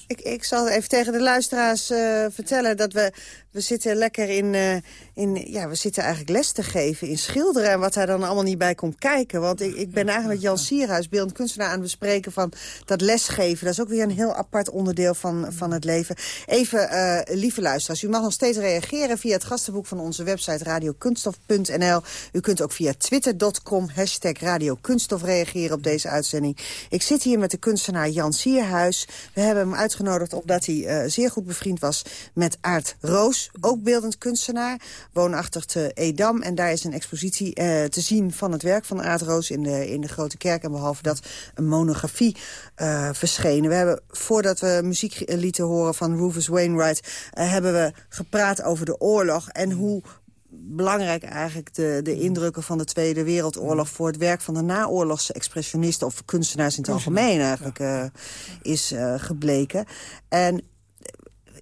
Ik, ik zal even tegen de luisteraars uh, vertellen dat we, we zitten lekker in, uh, in... Ja, we zitten eigenlijk les te geven in schilderen... en wat daar dan allemaal niet bij komt kijken. Want ik, ik ben eigenlijk Jan Sierhuis, beeldend kunstenaar... aan het bespreken van dat lesgeven. Dat is ook weer een heel apart onderdeel van, van het leven. Even, uh, lieve luisteraars, u mag nog steeds reageren... via het gastenboek van onze website radiokunstof.nl. U kunt ook via twitter.com, hashtag radiokunstof reageren op deze uitzending. Ik zit hier met de kunstenaar Jan Sierhuis. We hebben hem uitgenodigd omdat hij uh, zeer goed bevriend was met Aart Roos. Ook beeldend kunstenaar, woonachtig te Edam. En daar is een expositie uh, te zien van het werk van Aart Roos in de, in de Grote Kerk. En behalve dat een monografie uh, verschenen. We hebben, voordat we muziek lieten horen van Rufus Wainwright... hebben we gepraat over de oorlog en hoe belangrijk eigenlijk de, de indrukken van de Tweede Wereldoorlog... voor het werk van de naoorlogse expressionisten... of kunstenaars in het algemeen eigenlijk uh, is uh, gebleken. En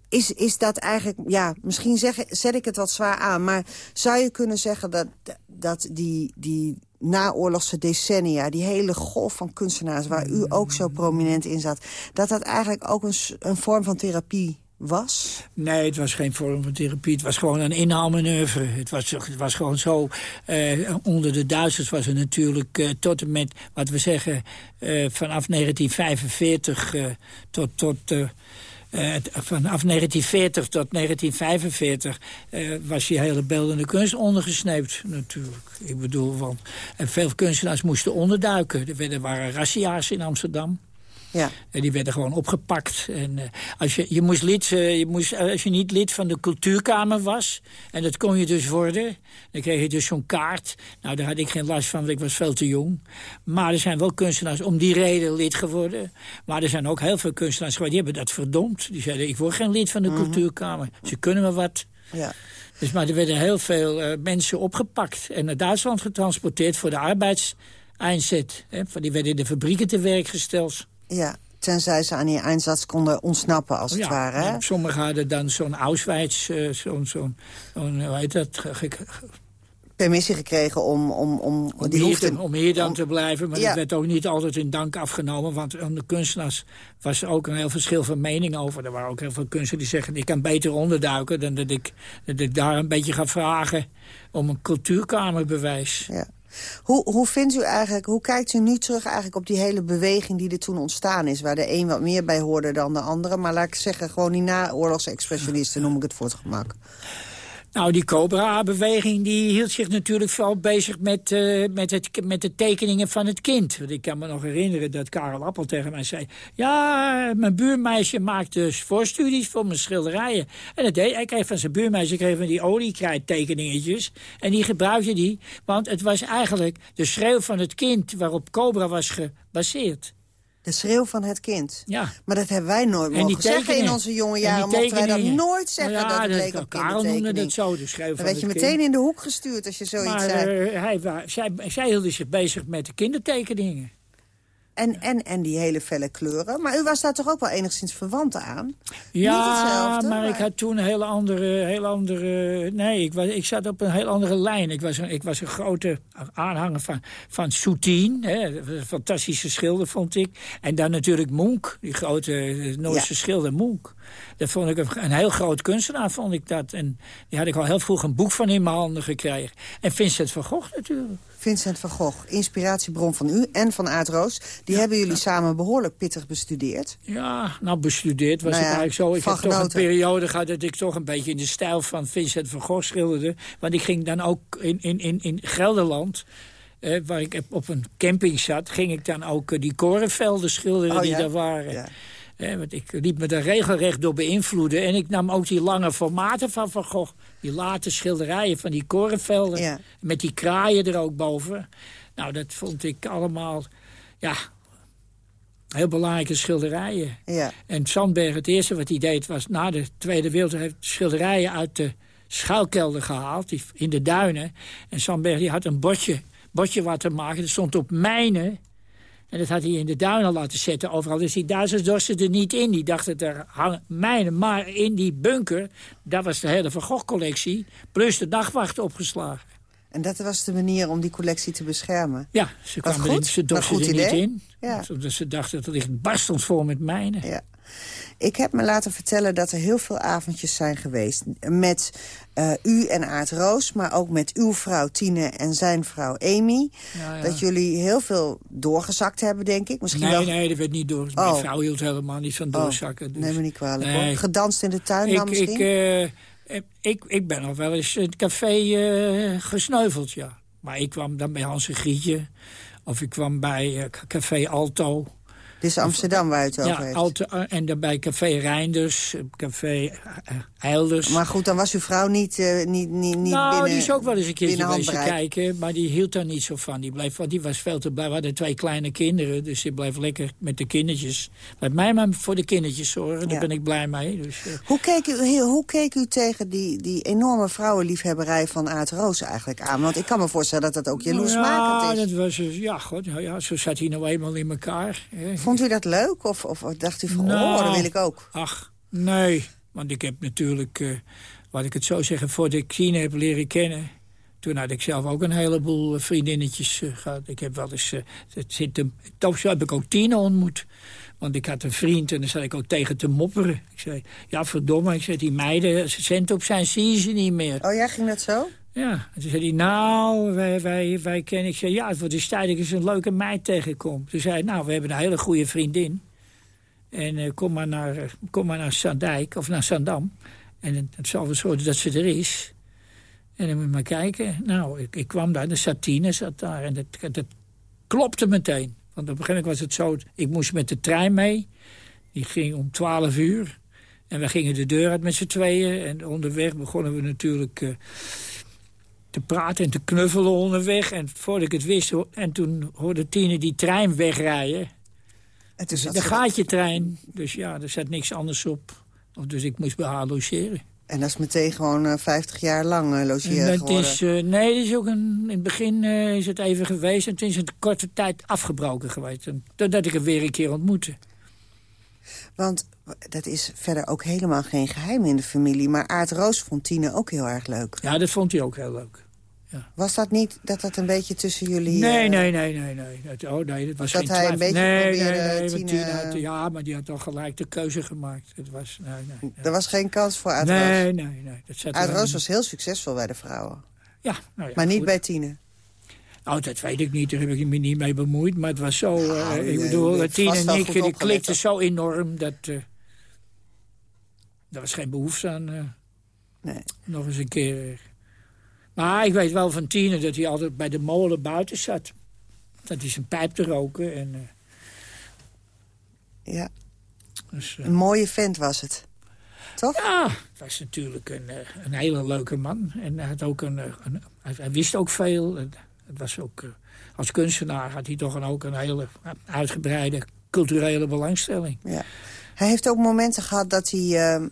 is, is dat eigenlijk... Ja, misschien zeg, zet ik het wat zwaar aan... maar zou je kunnen zeggen dat, dat die, die naoorlogse decennia... die hele golf van kunstenaars waar u ook zo prominent in zat... dat dat eigenlijk ook een, een vorm van therapie was? Nee, het was geen vorm van therapie. Het was gewoon een inhaalmanoeuvre. Het was, het was gewoon zo... Uh, onder de Duitsers was het natuurlijk uh, tot en met, wat we zeggen... Uh, vanaf 1945 tot... tot vanaf 1940 tot 1945 was die hele beeldende kunst ondergesneept natuurlijk. Ik bedoel, want veel kunstenaars moesten onderduiken. Er waren razzia's in Amsterdam. Ja. En die werden gewoon opgepakt. En, uh, als, je, je moest lid, uh, je moest, als je niet lid van de cultuurkamer was... en dat kon je dus worden... dan kreeg je dus zo'n kaart. Nou, daar had ik geen last van, want ik was veel te jong. Maar er zijn wel kunstenaars om die reden lid geworden. Maar er zijn ook heel veel kunstenaars die hebben dat verdomd. Die zeiden, ik word geen lid van de mm -hmm. cultuurkamer. Ze kunnen me wat... Ja. Dus, maar er werden heel veel uh, mensen opgepakt... en naar Duitsland getransporteerd voor de arbeidseinzet. Hè, die werden in de fabrieken te werk gesteld... Ja, tenzij ze aan die einsatz konden ontsnappen, als het ja, ware. Hè? Sommigen hadden dan zo'n Auschwitz, uh, zo'n, zo hoe heet dat... Permissie gekregen om... Om, om, om, die hier, te, om hier dan om, te blijven, maar ja. dat werd ook niet altijd in dank afgenomen. Want de kunstenaars was er ook een heel verschil van mening over. Er waren ook heel veel kunstenaars die zeggen... ik kan beter onderduiken dan dat ik, dat ik daar een beetje ga vragen... om een cultuurkamerbewijs. Ja. Hoe, hoe vindt u eigenlijk, hoe kijkt u nu terug eigenlijk op die hele beweging die er toen ontstaan is? Waar de een wat meer bij hoorde dan de andere. Maar laat ik zeggen, gewoon die naoorlogse expressionisten noem ik het voor het gemak. Nou, die Cobra-beweging die hield zich natuurlijk vooral bezig met, uh, met, het, met de tekeningen van het kind. Want ik kan me nog herinneren dat Karel Appel tegen mij zei... ja, mijn buurmeisje maakt dus voorstudies voor mijn schilderijen. En dat hij. kreeg van zijn buurmeisje kreeg van die oliekrijttekeningetjes. En die gebruikte die, want het was eigenlijk de schreeuw van het kind... waarop Cobra was gebaseerd. De schreeuw van het kind. Ja. Maar dat hebben wij nooit mogen zeggen in onze jonge jaren. Mochten wij dat nooit zeggen, nou ja, dat het leek op Karel noemde dat zo, de schreeuw Dan van werd je meteen kind. in de hoek gestuurd als je zoiets maar, zei. Uh, hij, zij, zij hielden zich bezig met de kindertekeningen. En, en, en die hele felle kleuren. Maar u was daar toch ook wel enigszins verwant aan? Ja, maar, maar ik had toen een hele andere... Hele andere nee, ik, was, ik zat op een heel andere lijn. Ik was een, ik was een grote aanhanger van, van Soutine. Hè, een fantastische schilder, vond ik. En dan natuurlijk Munch, die grote Noorse ja. schilder Munch. Dat vond ik een, een, heel groot kunstenaar, vond ik dat. En die had ik al heel vroeg een boek van in mijn handen gekregen. En Vincent van Gogh natuurlijk. Vincent van Gogh, inspiratiebron van u en van Aad Roos. Die hebben jullie samen behoorlijk pittig bestudeerd. Ja, nou bestudeerd was Nou het ja, eigenlijk zo. Ik heb toch een periode gehad dat ik toch een beetje in de stijl van Vincent van Gogh schilderde. Want ik ging dan ook in, in, in, in Gelderland... eh, waar ik op een camping zat, ging ik dan ook eh, die korenvelden schilderen Oh, die daar waren. Want ik liet me daar regelrecht door beïnvloeden. En ik nam ook die lange formaten van Van Gogh. Die late schilderijen van die korenvelden. Met die kraaien er ook boven. Nou, dat vond ik allemaal... Ja, heel belangrijke schilderijen. Ja. En Sandberg, het eerste wat hij deed was... na de Tweede Wereldoorlog heeft schilderijen uit de schuilkelder gehaald... Die, in de duinen. En Sandberg die had een bordje, bordje wat te maken. Dat stond op mijnen. En dat had hij in de duinen laten zetten overal. Dus die Duitsers dorsten er niet in. Die dachten, er hangen mijnen. Maar in die bunker, daar was de hele Van Gogh-collectie... plus de nachtwacht opgeslagen. En dat was de manier om die collectie te beschermen. Ja, ze kwamen goed. er, ze dorsten er niet in. Ja. Omdat ze dachten, dat ligt barstens vol met mijnen. Ja. Ik heb me laten vertellen dat er heel veel avondjes zijn geweest... met eh, u en Aart Roos, maar ook met uw vrouw Tine en zijn vrouw Amy. Ja, ja. Dat jullie heel veel doorgezakt hebben, denk ik. Misschien nee, wel... nee, dat werd niet door. Oh. Mijn vrouw hield helemaal niet van Oh, doorzakken. dus- Neem me niet kwalijk, Nee. hoor. Gedanst in de tuin ik, dan misschien? Ik, eh, ik, ik ben nog wel eens in het café eh, gesneuveld, ja. Maar ik kwam dan bij Hans en Grietje. Of ik kwam bij café Alto. Dit is Amsterdam waar het over Ja, heeft. Alto, en dan bij café Reinders, café Eilders. Maar goed, dan was uw vrouw niet, eh, niet, niet, niet nou, binnen die is ook wel eens een keertje handbereik. kijken. Maar die hield daar niet zo van. Die, bleef, want die was veel te blij. We hadden twee kleine kinderen. Dus die bleef lekker met de kindertjes. Met mij maar voor de kindertjes zorgen. Daar ben ik blij mee. Dus, eh, Hoe keek, u, hoe keek u tegen die, die enorme vrouwenliefhebberij van Aart Roos eigenlijk aan? Want ik kan me voorstellen dat dat ook jaloersmakend ja, is. dat was, dus- ja, god, ja, zo zat hij nou eenmaal in elkaar. Vond u dat leuk? Of, of dacht u van, Nou, oh, dat wil ik ook? Ach, nee. Want ik heb natuurlijk, eh wat ik het zo zeggen, voordat ik Tine heb leren kennen... toen had ik zelf ook een heleboel eh, vriendinnetjes eh, gehad. Ik heb wel eens, het zit hem, toch zo heb ik ook Tine ontmoet. Want ik had een vriend en dan zat ik ook tegen te mopperen. Ik zei, ja verdomme, ik zei, die meiden, als ze cent op zijn, zie je ze niet meer. Oh ja, ging dat zo? Ja, en toen zei hij, nou, wij, wij, wij kennen... Ik zei, ja, het wordt dus tijd dat ik eens een leuke meid tegenkom. Toen zei hij, nou, we hebben een hele goede vriendin. En eh, kom, maar naar, kom maar naar Zandijk, of naar Zandam. En het, zal wel zorgen dat ze er is. En dan moet je maar kijken. Nou, ik, ik kwam daar, de Satine zat daar. En dat, klopte meteen. Want op een gegeven moment was het zo... Ik moest met de trein mee. Die ging om 12 uur. En we gingen de deur uit met z'n tweeën. En onderweg begonnen we natuurlijk... eh, te praten en te knuffelen onderweg. En voordat ik het wist, en toen hoorde Tine die trein wegrijden. En toen zat de ze- gaatje-trein. Dus ja, er zat niks anders op. Of Dus ik moest bij haar logeren. En dat is meteen gewoon eh, 50 jaar lang eh, logeren dat geworden. is, eh, nee, dat is ook een, in het begin eh, is het even geweest. En toen is het een korte tijd afgebroken geweest. En totdat ik hem weer een keer ontmoette. Want dat is verder ook helemaal geen geheim in de familie. Maar Aart Roos vond Tine ook heel erg leuk. Ja, dat vond hij ook heel leuk. Was dat niet dat dat een beetje tussen jullie... Nee, eh, nee, nee, nee, nee. Dat, oh nee, dat was Dat geen hij een beetje nee, probeerde nee, nee, Tine- had- ja, maar die had al gelijk de keuze gemaakt. Het was, nee, nee. nee. Er was geen kans voor Aart Nee, nee, nee. Dat Roos was heel succesvol bij de vrouwen. Ja, nou ja, maar niet goed. bij Tine. Oh, dat weet ik niet. Daar heb ik me niet mee bemoeid. Maar het was zo... eh, Nou, ik bedoel, hebt Tine en wel ik, die opgelet, klikten zo enorm dat... eh er was geen behoefte aan eh, Nee. nog eens een keer... Maar ik weet wel van Tine dat hij altijd bij de molen buiten zat. Dat hij zijn pijp te roken. En, eh, Ja. dus, eh, Een mooie vent was het. Toch? Ja, het was natuurlijk een, eh, een hele leuke man. En hij, had ook een, een- hij, hij wist ook veel. En Het was ook, als kunstenaar had hij toch een, ook een hele uitgebreide culturele belangstelling. Ja. Hij heeft ook momenten gehad dat hij... eh,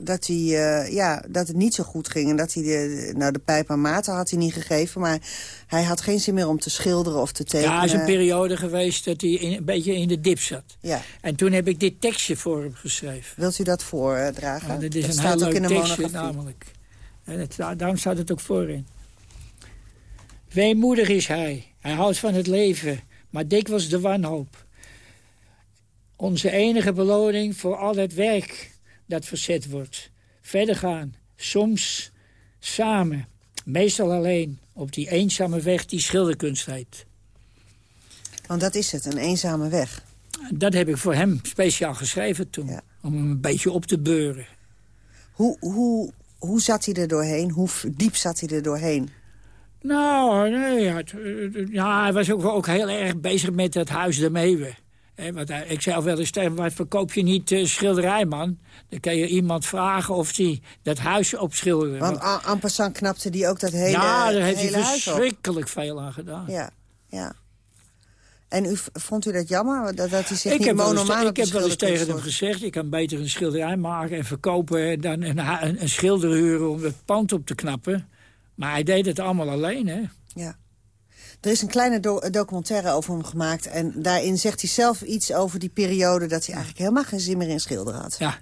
dat, hij, eh, ja, dat het niet zo goed ging. En dat hij de, nou, de pijp aan maten had hij niet gegeven. Maar hij had geen zin meer om te schilderen of te tekenen. Ja, er is een periode geweest dat hij in- een beetje in de dip zat. Ja. En toen heb ik dit tekstje voor hem geschreven. Wilt u dat voordragen? Ja, dat is dat een staat heel ook in leuk de tekstje namelijk. En het, daarom staat het ook voorin. Weemoedig is hij. Hij houdt van het leven, maar dikwijls de wanhoop. Onze enige beloning voor al het werk dat verzet wordt. Verder gaan, soms samen, meestal alleen op die eenzame weg die schilderkunst heet. Want dat is het, een eenzame weg. Dat heb ik voor hem speciaal geschreven toen. Om hem een beetje op te beuren. Hoe, hoe, hoe zat hij er doorheen? Hoe diep zat hij er doorheen? Nou, nee, ja, ja, hij was ook, ook heel erg bezig met het Huis de Meeuwen. Want hij, ik zei al wel eens tegen wat verkoop je niet uh, schilderij, man? Dan kan je iemand vragen of hij dat huis opschilderde. Want en passant knapte die ook dat hele Ja, daar heeft hij verschrikkelijk veel aan gedaan. Ja, ja. En u, vond u dat jammer, dat, dat hij zich ik niet heb monomaan Ik heb wel eens tegen hem gezegd... ik kan beter een schilderij maken en verkopen... dan een, een, een schilder huren om het pand op te knappen. Maar hij deed het allemaal alleen, hè? Ja. Er is een kleine do documentaire over hem gemaakt... en daarin zegt hij zelf iets over die periode... dat hij eigenlijk helemaal geen zin meer in schilderen had. Ja.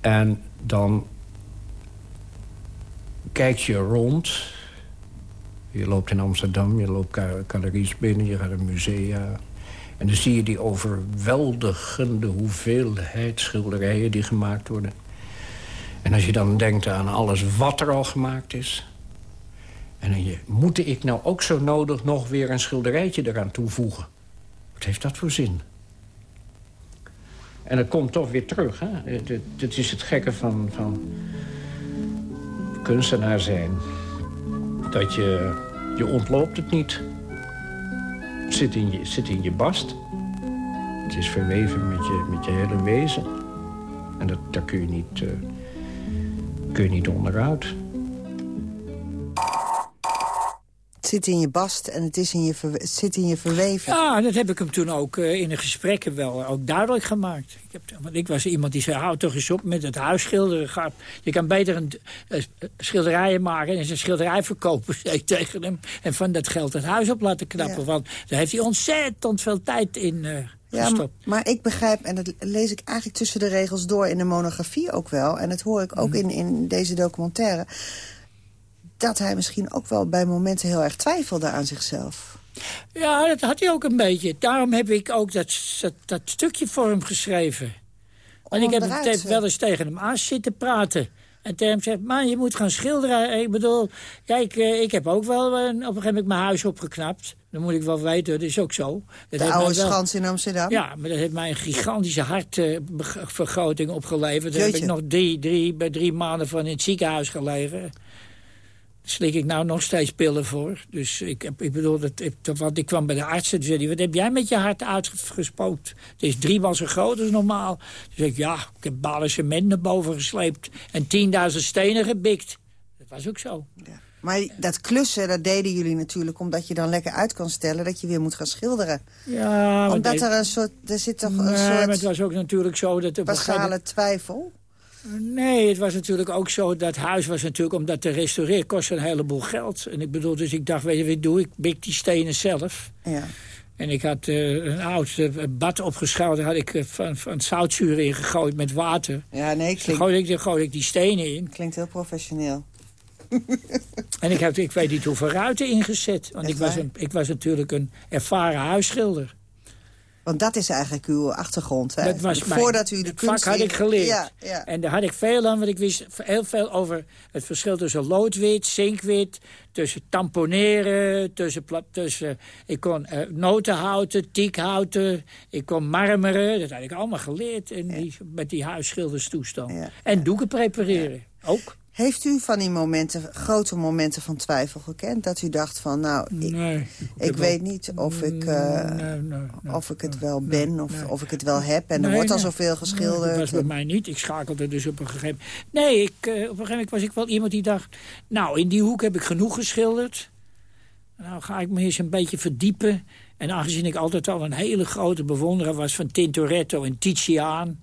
En dan kijk je rond. Je loopt in Amsterdam, je loopt galeries binnen, je gaat in musea. En dan zie je die overweldigende hoeveelheid schilderijen die gemaakt worden. En als je dan denkt aan alles wat er al gemaakt is... en dan moet ik nou ook zo nodig nog weer een schilderijtje eraan toevoegen? Wat heeft dat voor zin? En het komt toch weer terug, hè? Dit is het gekke van, van kunstenaar zijn. Dat je, je ontloopt het niet. Het zit in je, zit in je bast. Het is verweven met je, met je hele wezen. En dat, daar kun je niet... Uh, kun je niet onderuit. Zit in je bast en het, is in je het zit in je verweven. Ja, dat heb ik hem toen ook uh, in de gesprekken wel ook duidelijk gemaakt. Ik heb, want ik was iemand die zei, hou toch eens op met het huisschilderen. Je kan beter een, uh, schilderijen maken en zijn schilderij verkopen, zei ik tegen hem. En van dat geld het huis op laten knappen. Ja. Want daar heeft hij ontzettend veel tijd in uh, ja, maar, maar, ik begrijp, en dat lees ik eigenlijk tussen de regels door in de monografie ook wel... en dat hoor ik ook mm. in, in deze documentaire... dat hij misschien ook wel bij momenten heel erg twijfelde aan zichzelf. Ja, dat had hij ook een beetje. Daarom heb ik ook dat, dat, dat stukje voor hem geschreven. Want ik heb het wel eens tegen hem aan zitten praten... En tegen hem zegt, man, je moet gaan schilderen. Ik bedoel, kijk, ik heb ook wel op een gegeven moment mijn huis opgeknapt. Dat moet ik wel weten, dat is ook zo. Dat de oude wel... schans in Amsterdam? Ja, maar dat heeft mij een gigantische hartvergroting opgeleverd. Daar heb ik nog drie, drie, bij drie maanden van in het ziekenhuis gelegen. Slik ik nou nog steeds pillen voor. Dus ik, heb, ik bedoel, dat, want ik kwam bij de arts en zei wat heb jij met je hart uitgespookt? Het is drie maal zo groot als normaal. Toen zei ik, ja, ik heb balen cement naar boven gesleept en 10.000 stenen gebikt. Dat was ook zo. Ja. Maar dat klussen, dat deden jullie natuurlijk omdat je dan lekker uit kan stellen dat je weer moet gaan schilderen. Ja, omdat er een soort, er zit toch een nee, soort maar het was ook natuurlijk zo dat... basale twijfel? Nee, het was natuurlijk ook zo, dat huis was natuurlijk, om dat te restaureren, kostte een heleboel geld. En ik bedoel, dus ik dacht, weet je wat ik doe? Ik bik die stenen zelf. Ja. En ik had uh, een oud uh, bad opgeschouwd, daar had ik uh, van, van zoutzuur in gegooid met water. Ja, nee, klinkt... Dan gooi ik, dan gooi ik die stenen in. Klinkt heel professioneel. en ik, heb, ik weet niet hoeveel ruiten ingezet. Want ik was, een, ik was natuurlijk een ervaren huisschilder. Want dat is eigenlijk uw achtergrond. Hè? Dat was Voordat u de kunst vak had ik geleerd. Ja, ja. En daar had ik veel aan, want ik wist heel veel over het verschil tussen loodwit, zinkwit, tussen tamponeren, tussen, tussen ik kon uh, notenhouten, tiekhouten, ik kon marmeren. Dat had ik allemaal geleerd in die, met die huisschilderstoestand. En doeken prepareren, ook. Heeft u van die momenten, grote momenten van twijfel gekend? Dat u dacht van, nou, ik, nee, ik weet niet of ik, uh, nee, nee, of ik het wel ben of, of ik het wel heb. En er wordt al zoveel geschilderd. dat was bij mij niet. Ik schakelde dus op een gegeven moment... Nee, ik, uh, op een gegeven moment was ik wel iemand die dacht... nou, in die hoek heb ik genoeg geschilderd. Nou ga ik me eens een beetje verdiepen. En aangezien ik altijd al een hele grote bewonderaar was van Tintoretto en Titiaan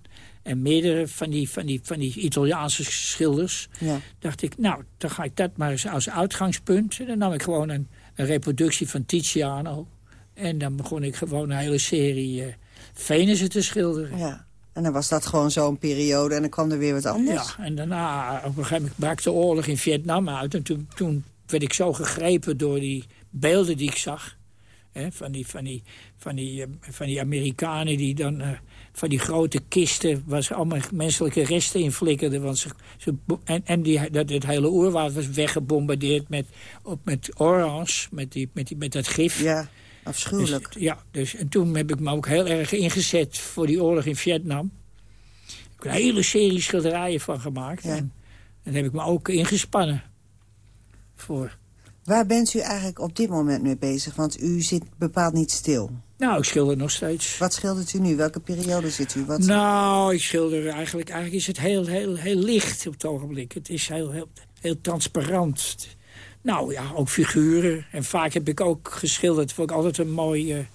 en meerdere van die, van die, van die Italiaanse schilders. Ja. dacht ik, nou, dan ga ik dat maar eens als uitgangspunt. En dan nam ik gewoon een, een reproductie van Tiziano. En dan begon ik gewoon een hele serie uh, Venussen te schilderen. Ja. En dan was dat gewoon zo'n periode en dan kwam er weer wat anders. Ja, en daarna, op een gegeven moment brak de oorlog in Vietnam uit. En toen, toen werd ik zo gegrepen door die beelden die ik zag. Hè, van, die, van, die, van, die, eh, van die Amerikanen die dan eh, van die grote kisten... waar ze allemaal menselijke resten in flikkerden. Want ze, ze, en en die, dat, het hele oerwoud was weggebombardeerd met, op, met orange, met, die, met, die, met dat gif. Ja, afschuwelijk. Dus, ja, dus, en toen heb ik me ook heel erg ingezet voor die oorlog in Vietnam. Ik heb een hele serie schilderijen van gemaakt. En, en daar heb ik me ook ingespannen voor. Waar bent u eigenlijk op dit moment mee bezig? Want u zit bepaald niet stil. Nou, ik schilder nog steeds. Wat schildert u nu? Welke periode zit u? Wat... Nou, ik schilder eigenlijk... Eigenlijk is het heel, heel, heel licht op het ogenblik. Het is heel, heel, heel transparant. Nou ja, ook figuren. En vaak heb ik ook geschilderd. Vond ik altijd een mooi, uh,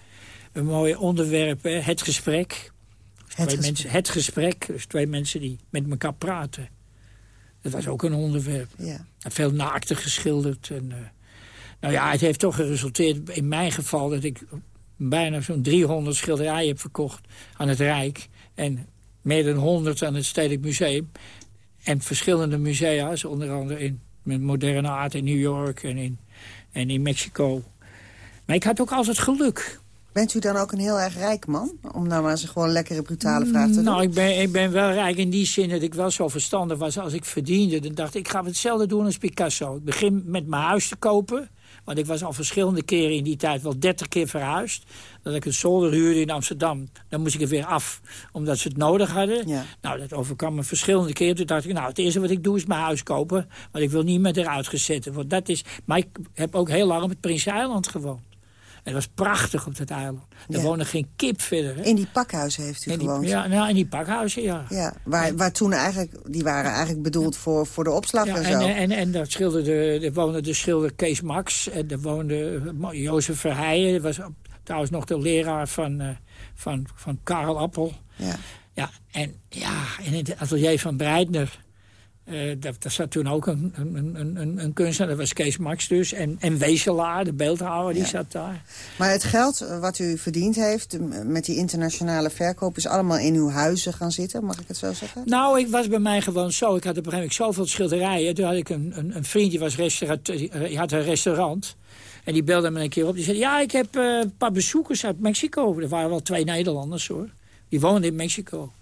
een mooi onderwerp. Hè? Het gesprek. Het twee gesprek. Mensen, het gesprek. Dus twee mensen die met elkaar praten. Dat was ook een onderwerp. Ja. Veel naakter geschilderd. En, uh, nou ja, het heeft toch geresulteerd in mijn geval... dat ik bijna zo'n 300 schilderijen heb verkocht aan het Rijk. En meer dan 100 aan het Stedelijk Museum. En verschillende musea's, onder andere in met moderne art in New York en in, en in Mexico. Maar ik had ook altijd geluk. Bent u dan ook een heel erg rijk man? Om nou maar eens gewoon lekkere brutale vraag te doen. Nou, ik ben, ik ben wel rijk in die zin dat ik wel zo verstandig was. Als ik verdiende, dan dacht ik, ik ga hetzelfde doen als Picasso. Ik begin met mijn huis te kopen. Want ik was al verschillende keren in die tijd wel 30 keer verhuisd. Dat ik een zolder huurde in Amsterdam. Dan moest ik er weer af, omdat ze het nodig hadden. Ja. Nou, dat overkwam me verschillende keren. Toen dacht ik, nou, het eerste wat ik doe is mijn huis kopen. Want ik wil niet meer eruit gezet. Want dat is... Maar ik heb ook heel lang op het Prins Eiland gewoond. En het was prachtig op dat eiland. Er Ja. woonde geen kip verder. Hè? In die pakhuizen heeft u In die- gewoond? ja, nou, in die pakhuizen, ja. Ja, waar, waar toen eigenlijk, die waren eigenlijk bedoeld voor, voor de opslag Ja, en en, zo. en, en daar schilderde, er woonde de schilder Kees Max. En er woonde eh, Jozef Verheijen. Dat was trouwens nog de leraar van, eh, van, van Karel Appel. Ja. Ja, en, ja, en in het atelier van Breitner... daar, daar zat toen ook een, een, een, een, kunstenaar, dat was Kees Max dus. En, en Wezelaar, de beeldhouwer, die Ja. zat daar. Maar het geld eh, wat u verdiend heeft met die internationale verkoop... is allemaal in uw huizen gaan zitten, mag ik het zo zeggen? Nou, ik was bij mij gewoon zo. Ik had op een gegeven moment zoveel schilderijen. Toen had ik een, een, een vriend, die, was restaurant, eh, die had een restaurant. En die belde me een keer op. Die zei, ja, ik heb een paar bezoekers uit Mexico. Er waren wel twee Nederlanders, hoor. Die woonden in Mexico.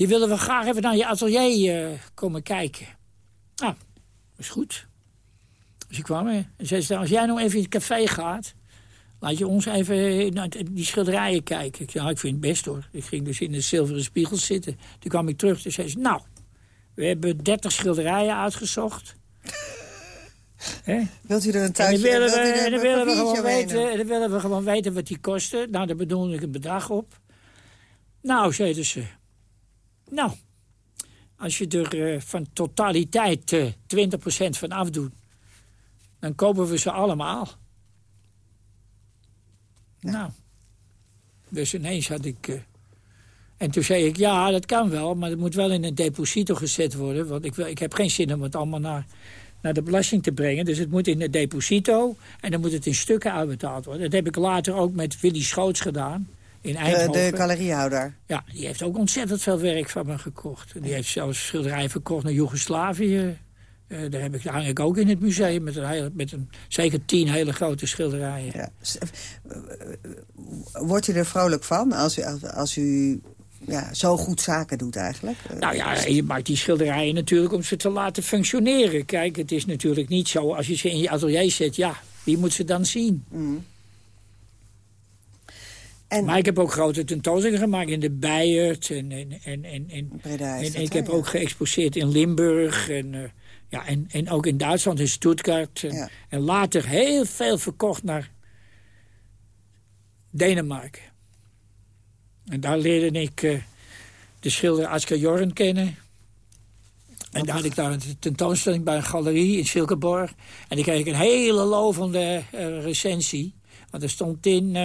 Die willen we graag even naar je atelier eh, komen kijken. Nou, is goed. Dus ik kwam. En zei ze, als jij nou even in het café gaat... Laat je ons even naar die schilderijen kijken. Ik zei, nou, ik vind het best hoor. Ik ging dus in de zilveren spiegel zitten. Toen kwam ik terug en zei ze, nou, we hebben 30 schilderijen uitgezocht. Wilt u er een En dan tuintje... willen wilt we, en dan willen we gewoon weten, en dan willen we gewoon weten wat die kosten. Nou, daar bedoelde ik een bedrag op. Nou, zeiden ze. Nou, als je er eh, van totaliteit eh 20% van afdoet... dan kopen we ze allemaal. Nou, dus ineens had ik... eh, en toen zei ik, ja, dat kan wel, maar het moet wel in een deposito gezet worden. Want ik, wil, ik heb geen zin om het allemaal naar, naar de belasting te brengen. Dus het moet in een deposito en dan moet het in stukken uitbetaald worden. Dat heb ik later ook met Willy Schoots gedaan in De, Eindhoven. de galeriehouder. Ja, die heeft ook ontzettend veel werk van me gekocht. Die heeft zelfs schilderijen verkocht naar Joegoslavië. Eh, daar, heb ik, daar hang ik ook in het museum met, een hele, met een, zeker tien hele grote schilderijen. Ja. Wordt u er vrolijk van als u, als, als u ja, zo goed zaken doet eigenlijk? Nou ja, je maakt die schilderijen natuurlijk om ze te laten functioneren. Kijk, het is natuurlijk niet zo als je ze in je atelier zet. Ja, wie moet ze dan zien? Mm. Maar ik heb ook grote tentoonstellingen gemaakt in de Bijert. En, en, en, en, en, Breda en ik heb ja. ook geëxposeerd in Limburg. En, eh, ja, en, en ook in Duitsland, in Stuttgart. En, Ja. en later heel veel verkocht naar Denemarken. En daar leerde ik eh, de schilder Asker Jorn kennen. En daar had ik daar een tentoonstelling bij een galerie in Silkeborg. En die kreeg ik een hele lovende eh, recensie. Want er stond in...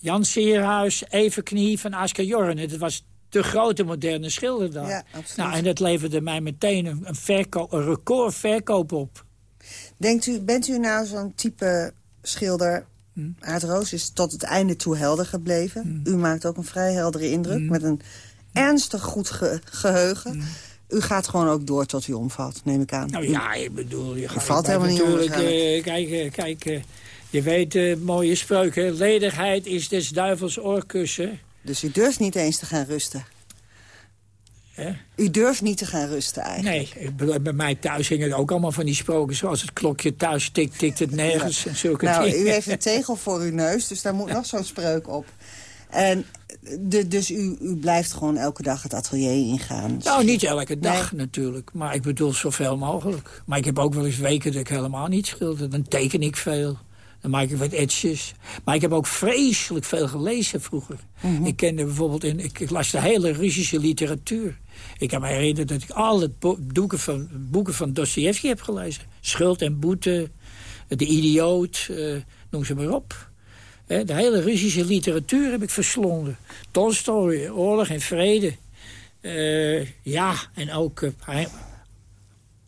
Jan Sierhuis, even knie van Asker Jorn. Het was de grote moderne schilder daar. Ja, absoluut. Nou, en dat leverde mij meteen een, een, verko- een record verkoop op. Denkt u, bent u nou zo'n type schilder... Hm. Aard Roos is tot het einde toe helder gebleven. Hm. U maakt ook een vrij heldere indruk. Met een ernstig goed ge- geheugen. U gaat gewoon ook door tot u omvalt, neem ik aan. Nou ja, ik bedoel, je gaat valt helemaal niet om natuurlijk. eh, kijk, kijk, Je weet, uh, mooie spreuken. Ledigheid is des duivels oorkussen. Dus u durft niet eens te gaan rusten? U durft niet te gaan rusten eigenlijk? Nee, bij mij thuis hingen ook allemaal van die sproken. Zoals het klokje thuis tikt, tikt het nergens. En zulke nou, dingen. u heeft een tegel voor uw neus, dus daar moet nog zo'n spreuk op. En de, dus u, u blijft gewoon elke dag het atelier ingaan? Nou, niet elke dag natuurlijk. Maar ik bedoel zoveel mogelijk. Maar ik heb ook wel eens weken dat ik helemaal niet schilder. Dan teken ik veel. Dan maak ik wat etjes. Maar ik heb ook vreselijk veel gelezen vroeger. Mhm. Ik kende bijvoorbeeld, in, ik, ik, las de hele Russische literatuur. Ik kan me herinneren dat ik alle boeken van, boeken van Dostoevsky heb gelezen. Schuld en boete, De Idioot, uh, noem ze maar op. de hele Russische literatuur heb ik verslonden. Tolstoy, Oorlog en Vrede. Uh, ja, en ook uh,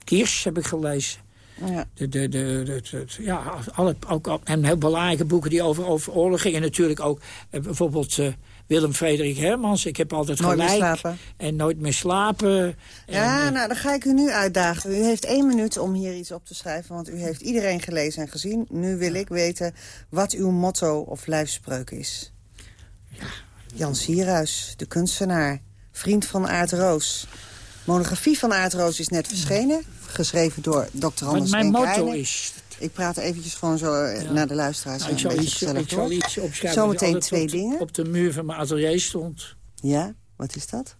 Kirsch heb ik gelezen. Ja. De, de, de, de, ja, alle, ook, en heel belangrijke boeken die over, over oorlog gingen. natuurlijk ook bijvoorbeeld Willem Frederik Hermans. Ik heb altijd nooit gelijk. Meer slapen. En nooit meer slapen. Ja, nou, dan ga ik u nu uitdagen. U heeft één minuut om hier iets op te schrijven, want u heeft iedereen gelezen en gezien. Nu wil ik weten wat uw motto of lijfspreuk is. Ja. Jan Sierhuis, de kunstenaar, vriend van Aard Roos. Monografie van Aard Roos is net verschenen, geschreven door Dr. Anders mijn motto is, ik praat eventjes gewoon zo eh, naar de luisteraars. Nou, ik zal, iets, ik zal iets opschrijven. Zometeen twee dingen. Op de muur van mijn atelier stond. Ja, wat is dat?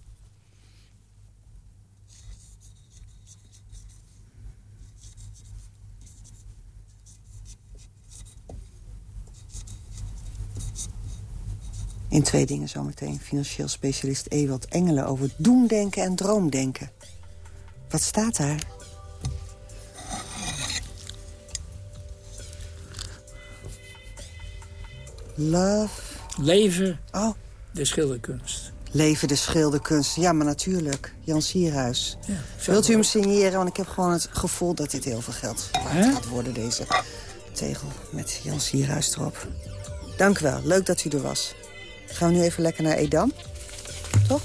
In twee dingen zometeen. Financieel specialist Ewald Engelen over doemdenken en droomdenken. Wat staat daar? Love. Leven. Oh. De schilderkunst. Leven de schilderkunst. Ja, maar natuurlijk. Jan Sierhuis. Ja, Wilt u hem signeren? Want ik heb gewoon het gevoel dat dit heel veel geld waard gaat worden, deze tegel met Jan Sierhuis erop. Dank u wel. Leuk dat u er was. Gaan we nu even lekker naar Edam? Toch?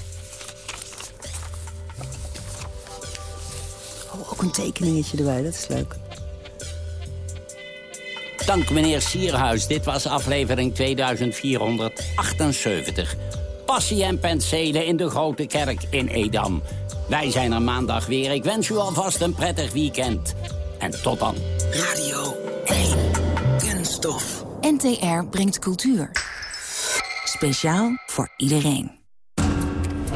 Oh, ook een tekeningetje erbij. Dat is leuk. Dank meneer Sierhuis. Dit was aflevering 2478. Passie en penselen in de Grote Kerk in Edam. Wij zijn er maandag weer. Ik wens u alvast een prettig weekend. En tot dan. Radio 1. Kunststof. NTR brengt cultuur. Speciaal voor iedereen.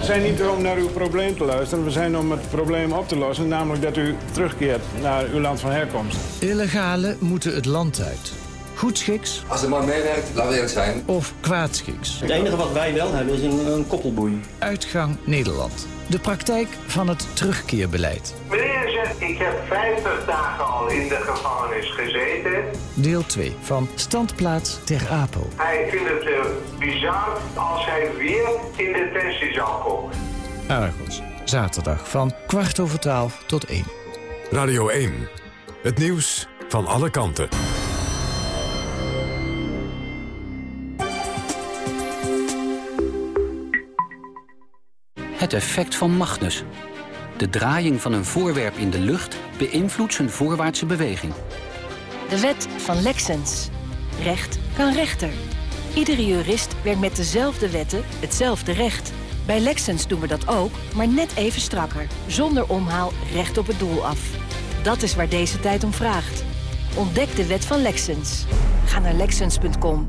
We zijn niet om naar uw probleem te luisteren. We zijn om het probleem op te lossen. Namelijk dat u terugkeert naar uw land van herkomst. Illegale moeten het land uit. Goedschiks. Als de man meewerkt, laat we eerlijk zijn. Of kwaadschiks. Het enige wat wij wel hebben is een, een koppelboei. Uitgang Nederland. De praktijk van het terugkeerbeleid. Meneer zegt, ik heb 50 dagen al in de gevangenis gezeten. Deel 2 van Standplaats Ter Apel. Hij vindt het uh, bizar als hij weer in detentie zal komen. Argos, zaterdag van kwart over twaalf tot 1. Radio 1, het nieuws van alle kanten. Het effect van Magnus. De draaiing van een voorwerp in de lucht beïnvloedt zijn voorwaartse beweging. De wet van Lexens. Recht kan rechter. Iedere jurist werkt met dezelfde wetten hetzelfde recht. Bij Lexens doen we dat ook, maar net even strakker. Zonder omhaal recht op het doel af. Dat is waar deze tijd om vraagt. Ontdek de wet van Lexens. Ga naar Lexens.com.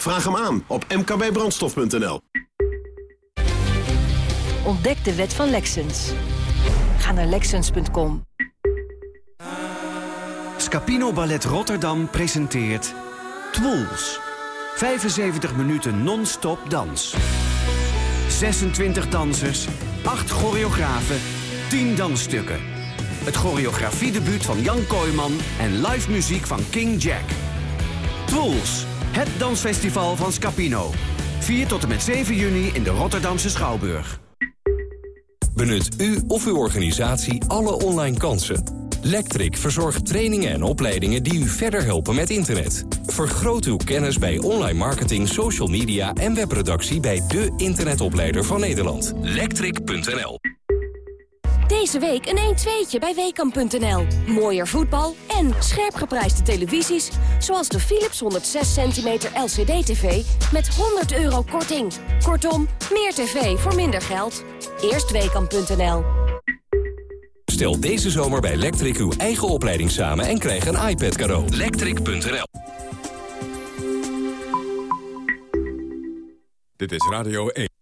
Vraag hem aan op mkbbrandstof.nl. Ontdek de wet van Lexens. Ga naar Lexens.com. Scapino Ballet Rotterdam presenteert Twools. 75 minuten non-stop dans. 26 dansers, 8 choreografen, 10 dansstukken. Het choreografiedebuut van Jan Kooijman en live muziek van King Jack. Twools Het dansfestival van Scapino. 4 tot en met 7 juni in de Rotterdamse Schouwburg. Benut u of uw organisatie alle online kansen. Lectric verzorgt trainingen en opleidingen die u verder helpen met internet. Vergroot uw kennis bij online marketing, social media en webproductie bij de internetopleider van Nederland. Lectric.nl Deze week een 1-2'tje bij Weekamp.nl. Mooier voetbal en scherp geprijsde televisies... zoals de Philips 106 cm LCD-TV met 100 euro korting. Kortom, meer tv voor minder geld. Eerst Weekamp.nl. Stel deze zomer bij Lectric uw eigen opleiding samen en krijg een iPad cadeau. Lectric.nl Dit is Radio 1.